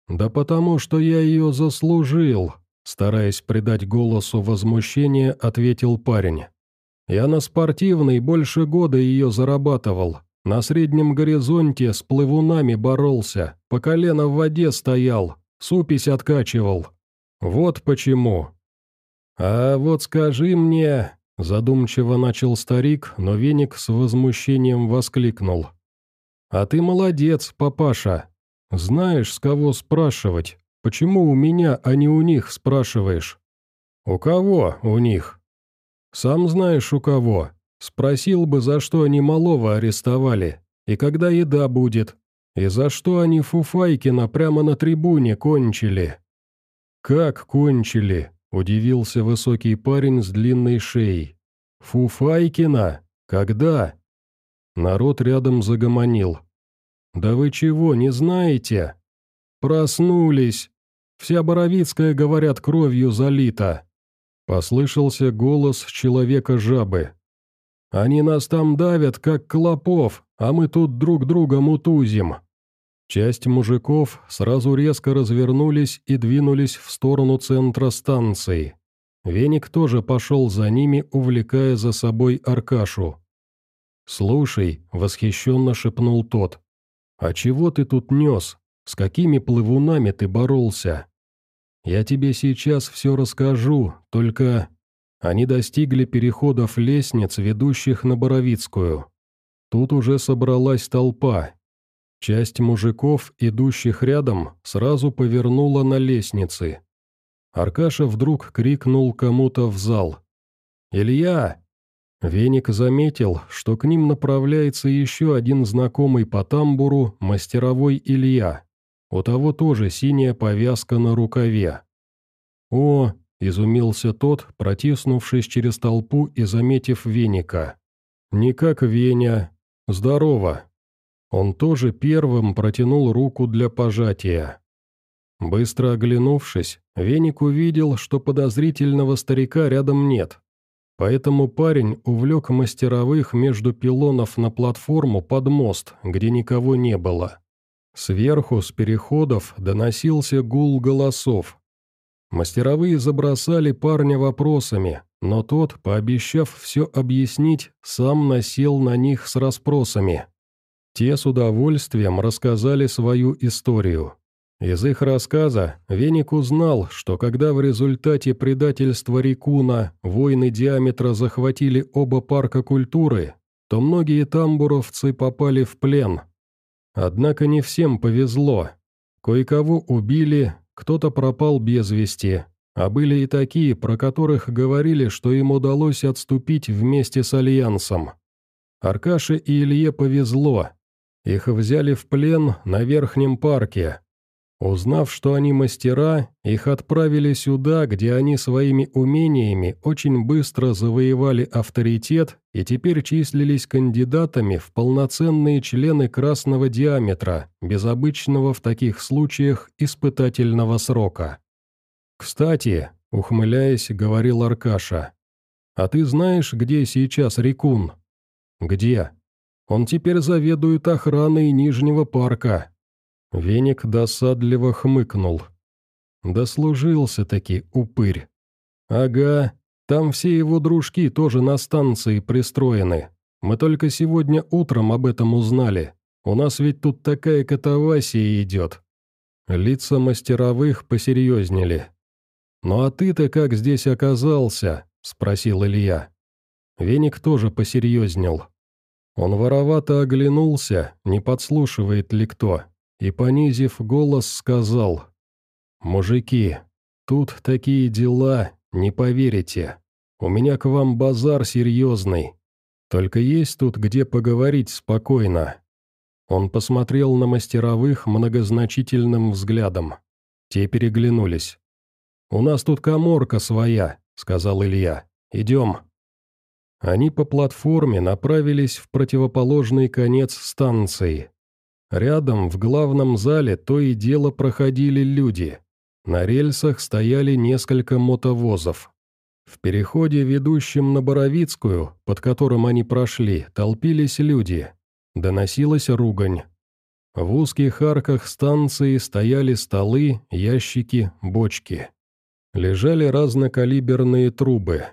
«Да потому что я ее заслужил», – стараясь придать голосу возмущение, ответил парень. «Я на спортивной больше года ее зарабатывал, на среднем горизонте с плывунами боролся, по колено в воде стоял, супись откачивал, «Вот почему». «А вот скажи мне...» – задумчиво начал старик, но веник с возмущением воскликнул. «А ты молодец, папаша. Знаешь, с кого спрашивать? Почему у меня, а не у них спрашиваешь?» «У кого у них?» «Сам знаешь, у кого. Спросил бы, за что они малого арестовали. И когда еда будет? И за что они Фуфайкина прямо на трибуне кончили?» «Как кончили?» – удивился высокий парень с длинной шеей. «Фуфайкина? Когда?» Народ рядом загомонил. «Да вы чего, не знаете?» «Проснулись! Вся Боровицкая, говорят, кровью залита!» Послышался голос человека-жабы. «Они нас там давят, как клопов, а мы тут друг друга мутузим!» Часть мужиков сразу резко развернулись и двинулись в сторону центра станции. Веник тоже пошел за ними, увлекая за собой Аркашу. «Слушай», — восхищенно шепнул тот, — «а чего ты тут нес? С какими плывунами ты боролся?» «Я тебе сейчас все расскажу, только...» Они достигли переходов лестниц, ведущих на Боровицкую. Тут уже собралась толпа. Часть мужиков, идущих рядом, сразу повернула на лестницы. Аркаша вдруг крикнул кому-то в зал. «Илья, Веник заметил, что к ним направляется еще один знакомый по тамбуру, мастеровой Илья. У того тоже синяя повязка на рукаве. «О!» – изумился тот, протиснувшись через толпу и заметив Веника. «Не как Веня. Здорово!» Он тоже первым протянул руку для пожатия. Быстро оглянувшись, Веник увидел, что подозрительного старика рядом нет. Поэтому парень увлек мастеровых между пилонов на платформу под мост, где никого не было. Сверху, с переходов, доносился гул голосов. Мастеровые забросали парня вопросами, но тот, пообещав все объяснить, сам насел на них с расспросами. Те с удовольствием рассказали свою историю. Из их рассказа Веник узнал, что когда в результате предательства Рикуна воины диаметра захватили оба парка культуры, то многие тамбуровцы попали в плен. Однако не всем повезло. Кое-кого убили, кто-то пропал без вести, а были и такие, про которых говорили, что им удалось отступить вместе с Альянсом. Аркаше и Илье повезло. Их взяли в плен на Верхнем парке, Узнав, что они мастера, их отправили сюда, где они своими умениями очень быстро завоевали авторитет и теперь числились кандидатами в полноценные члены красного диаметра, без обычного в таких случаях испытательного срока. «Кстати», — ухмыляясь, говорил Аркаша, «а ты знаешь, где сейчас Рикун?» «Где?» «Он теперь заведует охраной Нижнего парка», Веник досадливо хмыкнул. Дослужился-таки упырь. Ага, там все его дружки тоже на станции пристроены. Мы только сегодня утром об этом узнали. У нас ведь тут такая катавасия идет. Лица мастеровых посерьезнели. «Ну а ты-то как здесь оказался?» – спросил Илья. Веник тоже посерьезнел. Он воровато оглянулся, не подслушивает ли кто и, понизив голос, сказал, «Мужики, тут такие дела, не поверите. У меня к вам базар серьезный. Только есть тут где поговорить спокойно». Он посмотрел на мастеровых многозначительным взглядом. Те переглянулись. «У нас тут коморка своя», — сказал Илья. «Идем». Они по платформе направились в противоположный конец станции, Рядом, в главном зале, то и дело проходили люди. На рельсах стояли несколько мотовозов. В переходе, ведущем на Боровицкую, под которым они прошли, толпились люди. Доносилась ругань. В узких арках станции стояли столы, ящики, бочки. Лежали разнокалиберные трубы.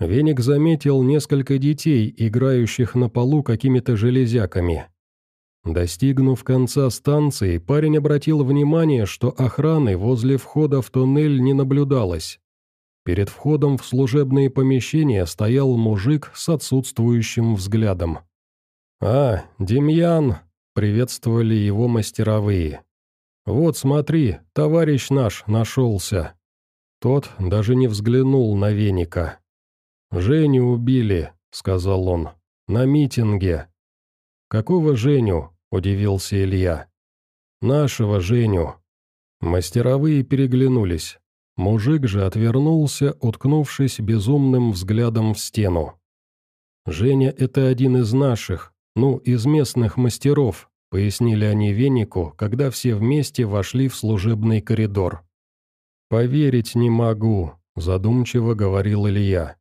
Веник заметил несколько детей, играющих на полу какими-то железяками. Достигнув конца станции, парень обратил внимание, что охраны возле входа в туннель не наблюдалось. Перед входом в служебные помещения стоял мужик с отсутствующим взглядом. «А, Демьян!» — приветствовали его мастеровые. «Вот смотри, товарищ наш нашелся». Тот даже не взглянул на веника. «Женю убили», — сказал он, — «на митинге». Какого Женю?» – удивился Илья. «Нашего Женю». Мастеровые переглянулись. Мужик же отвернулся, уткнувшись безумным взглядом в стену. «Женя — это один из наших, ну, из местных мастеров», — пояснили они Венику, когда все вместе вошли в служебный коридор. «Поверить не могу», — задумчиво говорил Илья.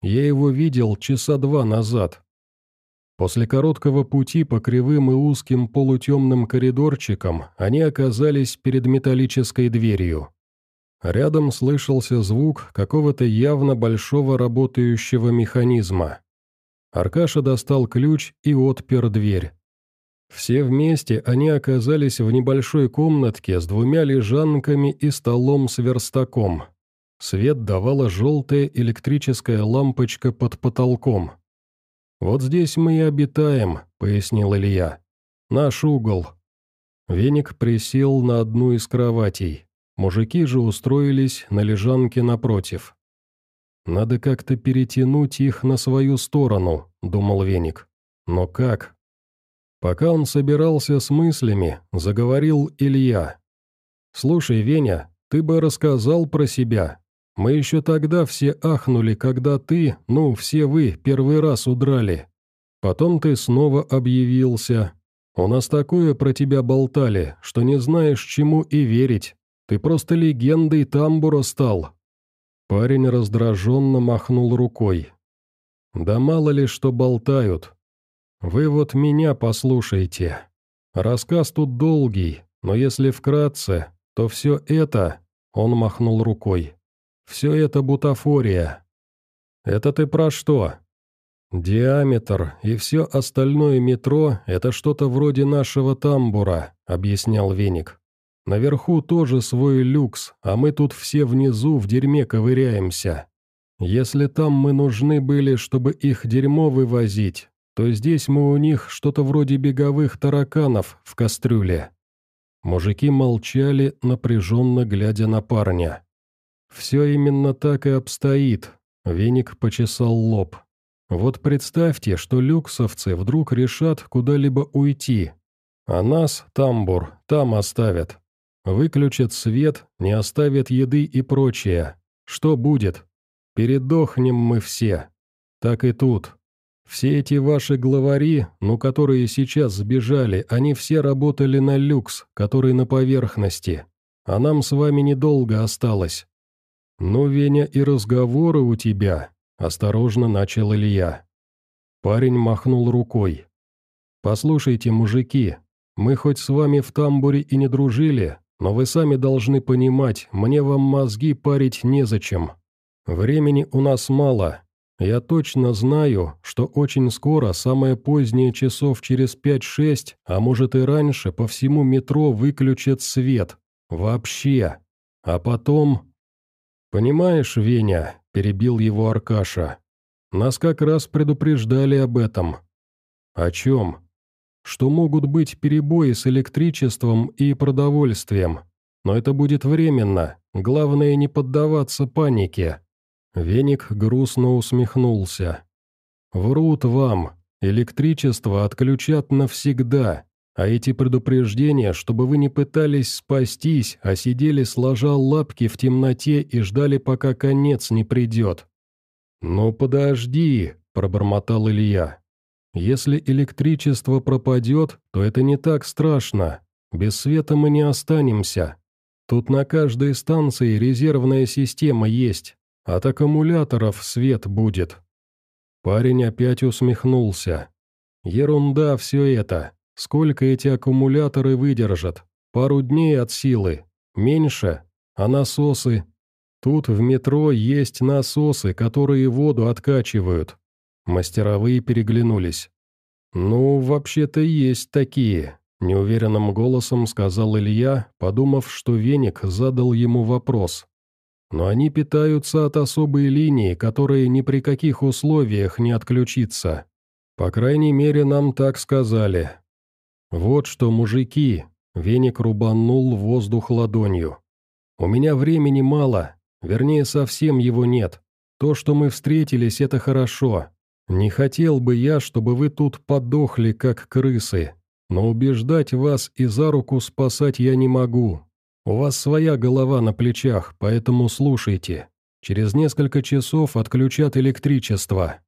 «Я его видел часа два назад». После короткого пути по кривым и узким полутемным коридорчикам они оказались перед металлической дверью. Рядом слышался звук какого-то явно большого работающего механизма. Аркаша достал ключ и отпер дверь. Все вместе они оказались в небольшой комнатке с двумя лежанками и столом с верстаком. Свет давала желтая электрическая лампочка под потолком. «Вот здесь мы и обитаем», — пояснил Илья. «Наш угол». Веник присел на одну из кроватей. Мужики же устроились на лежанке напротив. «Надо как-то перетянуть их на свою сторону», — думал Веник. «Но как?» Пока он собирался с мыслями, заговорил Илья. «Слушай, Веня, ты бы рассказал про себя. Мы еще тогда все ахнули, когда ты, ну, все вы, первый раз удрали. Потом ты снова объявился. У нас такое про тебя болтали, что не знаешь, чему и верить. Ты просто легендой тамбура стал». Парень раздраженно махнул рукой. «Да мало ли что болтают. Вы вот меня послушайте. Рассказ тут долгий, но если вкратце, то все это...» Он махнул рукой. «Все это бутафория». «Это ты про что?» «Диаметр и все остальное метро – это что-то вроде нашего тамбура», – объяснял Веник. «Наверху тоже свой люкс, а мы тут все внизу в дерьме ковыряемся. Если там мы нужны были, чтобы их дерьмо вывозить, то здесь мы у них что-то вроде беговых тараканов в кастрюле». Мужики молчали, напряженно глядя на парня. «Все именно так и обстоит», — Веник почесал лоб. «Вот представьте, что люксовцы вдруг решат куда-либо уйти, а нас, тамбур, там оставят. Выключат свет, не оставят еды и прочее. Что будет? Передохнем мы все. Так и тут. Все эти ваши главари, ну которые сейчас сбежали, они все работали на люкс, который на поверхности. А нам с вами недолго осталось. Ну, Веня, и разговоры у тебя, осторожно начал Илья. Парень махнул рукой. «Послушайте, мужики, мы хоть с вами в тамбуре и не дружили, но вы сами должны понимать, мне вам мозги парить незачем. Времени у нас мало, я точно знаю, что очень скоро, самое позднее часов через 5-6, а может и раньше, по всему метро выключат свет. Вообще. А потом... «Понимаешь, Веня», — перебил его Аркаша, — «нас как раз предупреждали об этом». «О чем?» «Что могут быть перебои с электричеством и продовольствием. Но это будет временно, главное не поддаваться панике». Веник грустно усмехнулся. «Врут вам. Электричество отключат навсегда, а эти предупреждения, чтобы вы не пытались спастись, а сидели сложа лапки в темноте и ждали, пока конец не придет». «Ну подожди», — пробормотал Илья. «Если электричество пропадет, то это не так страшно. Без света мы не останемся. Тут на каждой станции резервная система есть. От аккумуляторов свет будет». Парень опять усмехнулся. «Ерунда все это. Сколько эти аккумуляторы выдержат? Пару дней от силы. Меньше? А насосы? Тут в метро есть насосы, которые воду откачивают». Мастеровые переглянулись. «Ну, вообще-то есть такие», — неуверенным голосом сказал Илья, подумав, что Веник задал ему вопрос но они питаются от особой линии, которая ни при каких условиях не отключится. По крайней мере, нам так сказали. Вот что, мужики, веник рубанул воздух ладонью. У меня времени мало, вернее, совсем его нет. То, что мы встретились, это хорошо. Не хотел бы я, чтобы вы тут подохли, как крысы, но убеждать вас и за руку спасать я не могу. У вас своя голова на плечах, поэтому слушайте. Через несколько часов отключат электричество.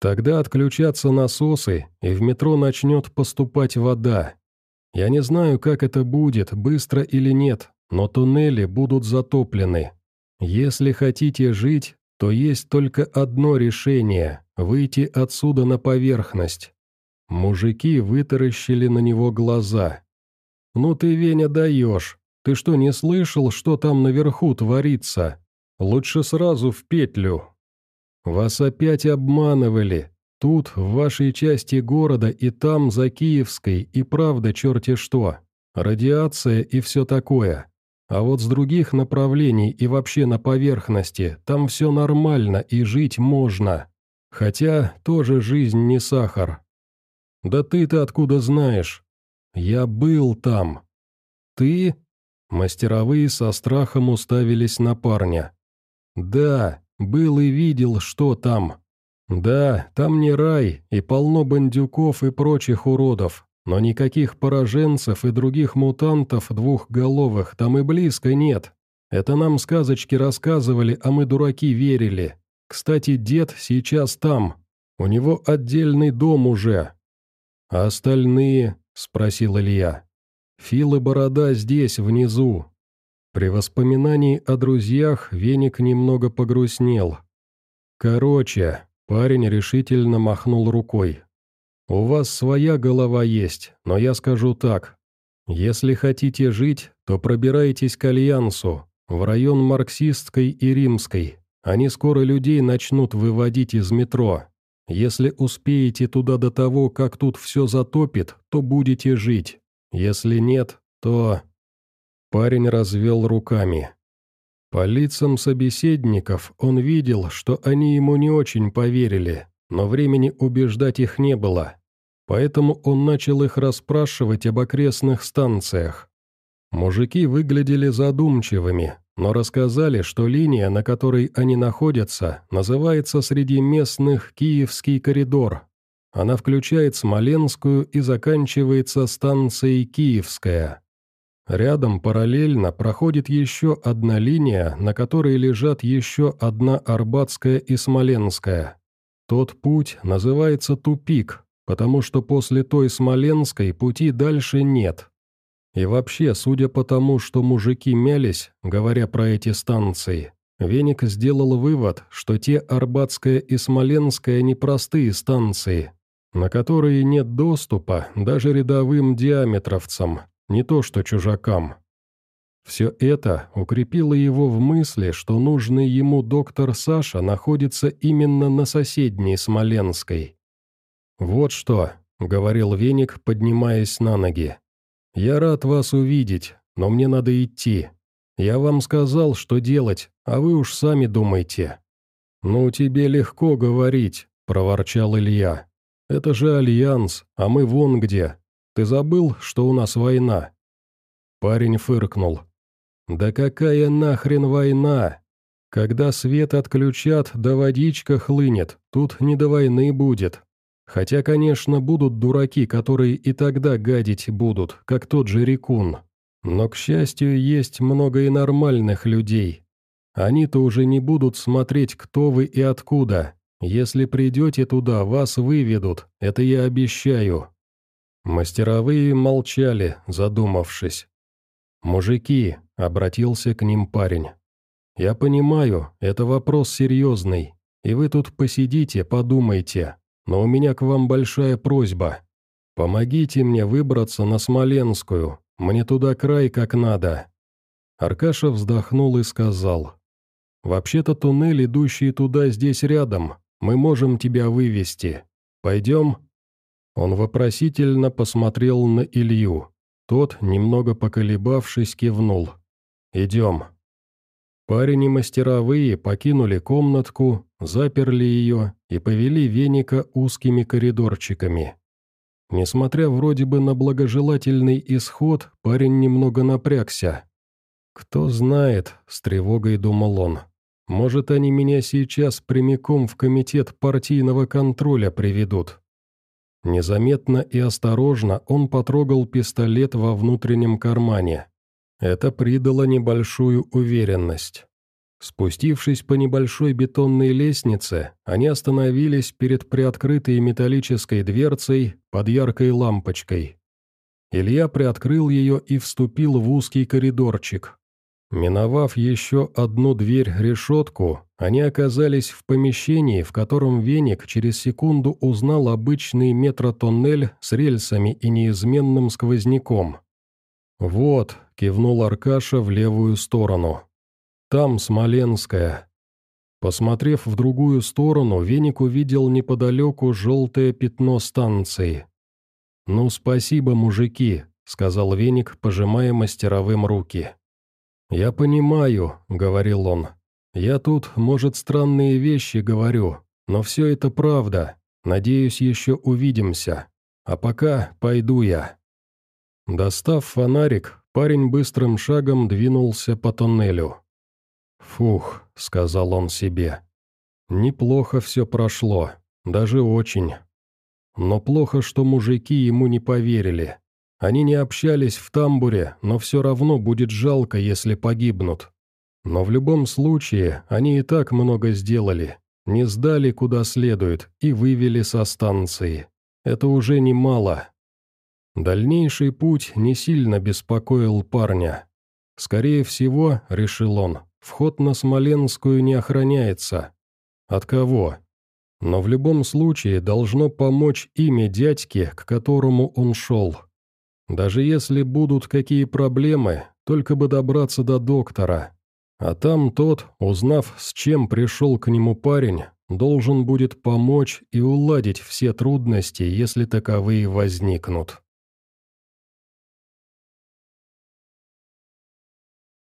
Тогда отключатся насосы, и в метро начнет поступать вода. Я не знаю, как это будет, быстро или нет, но туннели будут затоплены. Если хотите жить, то есть только одно решение – выйти отсюда на поверхность. Мужики вытаращили на него глаза. «Ну ты, Веня, даешь. Ты что, не слышал, что там наверху творится? Лучше сразу в петлю». «Вас опять обманывали. Тут, в вашей части города, и там, за Киевской, и правда черти что. Радиация и все такое. А вот с других направлений и вообще на поверхности, там все нормально и жить можно. Хотя тоже жизнь не сахар. Да ты-то откуда знаешь? Я был там. Ты? Мастеровые со страхом уставились на парня. Да, был и видел, что там. Да, там не рай, и полно бандюков и прочих уродов, но никаких пораженцев и других мутантов двухголовых там и близко нет. Это нам сказочки рассказывали, а мы, дураки, верили. Кстати, дед сейчас там. У него отдельный дом уже. А остальные?» — спросил Илья. «Фил и Борода здесь, внизу». При воспоминании о друзьях веник немного погрустнел. «Короче», — парень решительно махнул рукой. «У вас своя голова есть, но я скажу так. Если хотите жить, то пробирайтесь к Альянсу, в район Марксистской и Римской. Они скоро людей начнут выводить из метро. Если успеете туда до того, как тут все затопит, то будете жить. Если нет, то...» Парень развел руками. По лицам собеседников он видел, что они ему не очень поверили, но времени убеждать их не было поэтому он начал их расспрашивать об окрестных станциях. Мужики выглядели задумчивыми, но рассказали, что линия, на которой они находятся, называется среди местных «Киевский коридор». Она включает Смоленскую и заканчивается станцией Киевская. Рядом параллельно проходит еще одна линия, на которой лежат еще одна Арбатская и Смоленская. Тот путь называется «Тупик», потому что после той Смоленской пути дальше нет. И вообще, судя по тому, что мужики мялись, говоря про эти станции, Веник сделал вывод, что те Арбатская и Смоленская непростые станции, на которые нет доступа даже рядовым диаметровцам, не то что чужакам. Все это укрепило его в мысли, что нужный ему доктор Саша находится именно на соседней Смоленской. «Вот что», — говорил Веник, поднимаясь на ноги. «Я рад вас увидеть, но мне надо идти. Я вам сказал, что делать, а вы уж сами думайте». «Ну, тебе легко говорить», — проворчал Илья. «Это же Альянс, а мы вон где. Ты забыл, что у нас война?» Парень фыркнул. «Да какая нахрен война? Когда свет отключат, да водичка хлынет, тут не до войны будет. Хотя, конечно, будут дураки, которые и тогда гадить будут, как тот же Рекун. Но, к счастью, есть много и нормальных людей. Они-то уже не будут смотреть, кто вы и откуда. Если придете туда, вас выведут, это я обещаю». Мастеровые молчали, задумавшись. «Мужики», — обратился к ним парень. «Я понимаю, это вопрос серьезный, и вы тут посидите, подумайте, но у меня к вам большая просьба. Помогите мне выбраться на Смоленскую, мне туда край как надо». Аркаша вздохнул и сказал. «Вообще-то туннель, идущий туда, здесь рядом. Мы можем тебя вывести. Пойдем?» Он вопросительно посмотрел на Илью. Тот, немного поколебавшись, кивнул. «Идем». Парень и мастеровые покинули комнатку, заперли ее и повели веника узкими коридорчиками. Несмотря вроде бы на благожелательный исход, парень немного напрягся. «Кто знает», — с тревогой думал он, Может, они меня сейчас прямиком в комитет партийного контроля приведут. Незаметно и осторожно он потрогал пистолет во внутреннем кармане. Это придало небольшую уверенность. Спустившись по небольшой бетонной лестнице, они остановились перед приоткрытой металлической дверцей под яркой лампочкой. Илья приоткрыл ее и вступил в узкий коридорчик. Миновав еще одну дверь-решетку, они оказались в помещении, в котором Веник через секунду узнал обычный метротоннель с рельсами и неизменным сквозняком. «Вот», — кивнул Аркаша в левую сторону. «Там Смоленская». Посмотрев в другую сторону, Веник увидел неподалеку желтое пятно станции. «Ну, спасибо, мужики», — сказал Веник, пожимая мастеровым руки. «Я понимаю», — говорил он. «Я тут, может, странные вещи говорю, но все это правда. Надеюсь, еще увидимся. А пока пойду я». Достав фонарик, парень быстрым шагом двинулся по тоннелю. «Фух», — сказал он себе. «Неплохо все прошло, даже очень. Но плохо, что мужики ему не поверили. Они не общались в тамбуре, но все равно будет жалко, если погибнут. Но в любом случае, они и так много сделали. Не сдали куда следует и вывели со станции. Это уже немало. Дальнейший путь не сильно беспокоил парня. Скорее всего, решил он, вход на Смоленскую не охраняется. От кого? Но в любом случае должно помочь имя дядьки, к которому он шел. Даже если будут какие проблемы, только бы добраться до доктора. А там тот, узнав, с чем пришел к нему парень, должен будет помочь и уладить все трудности, если таковые возникнут.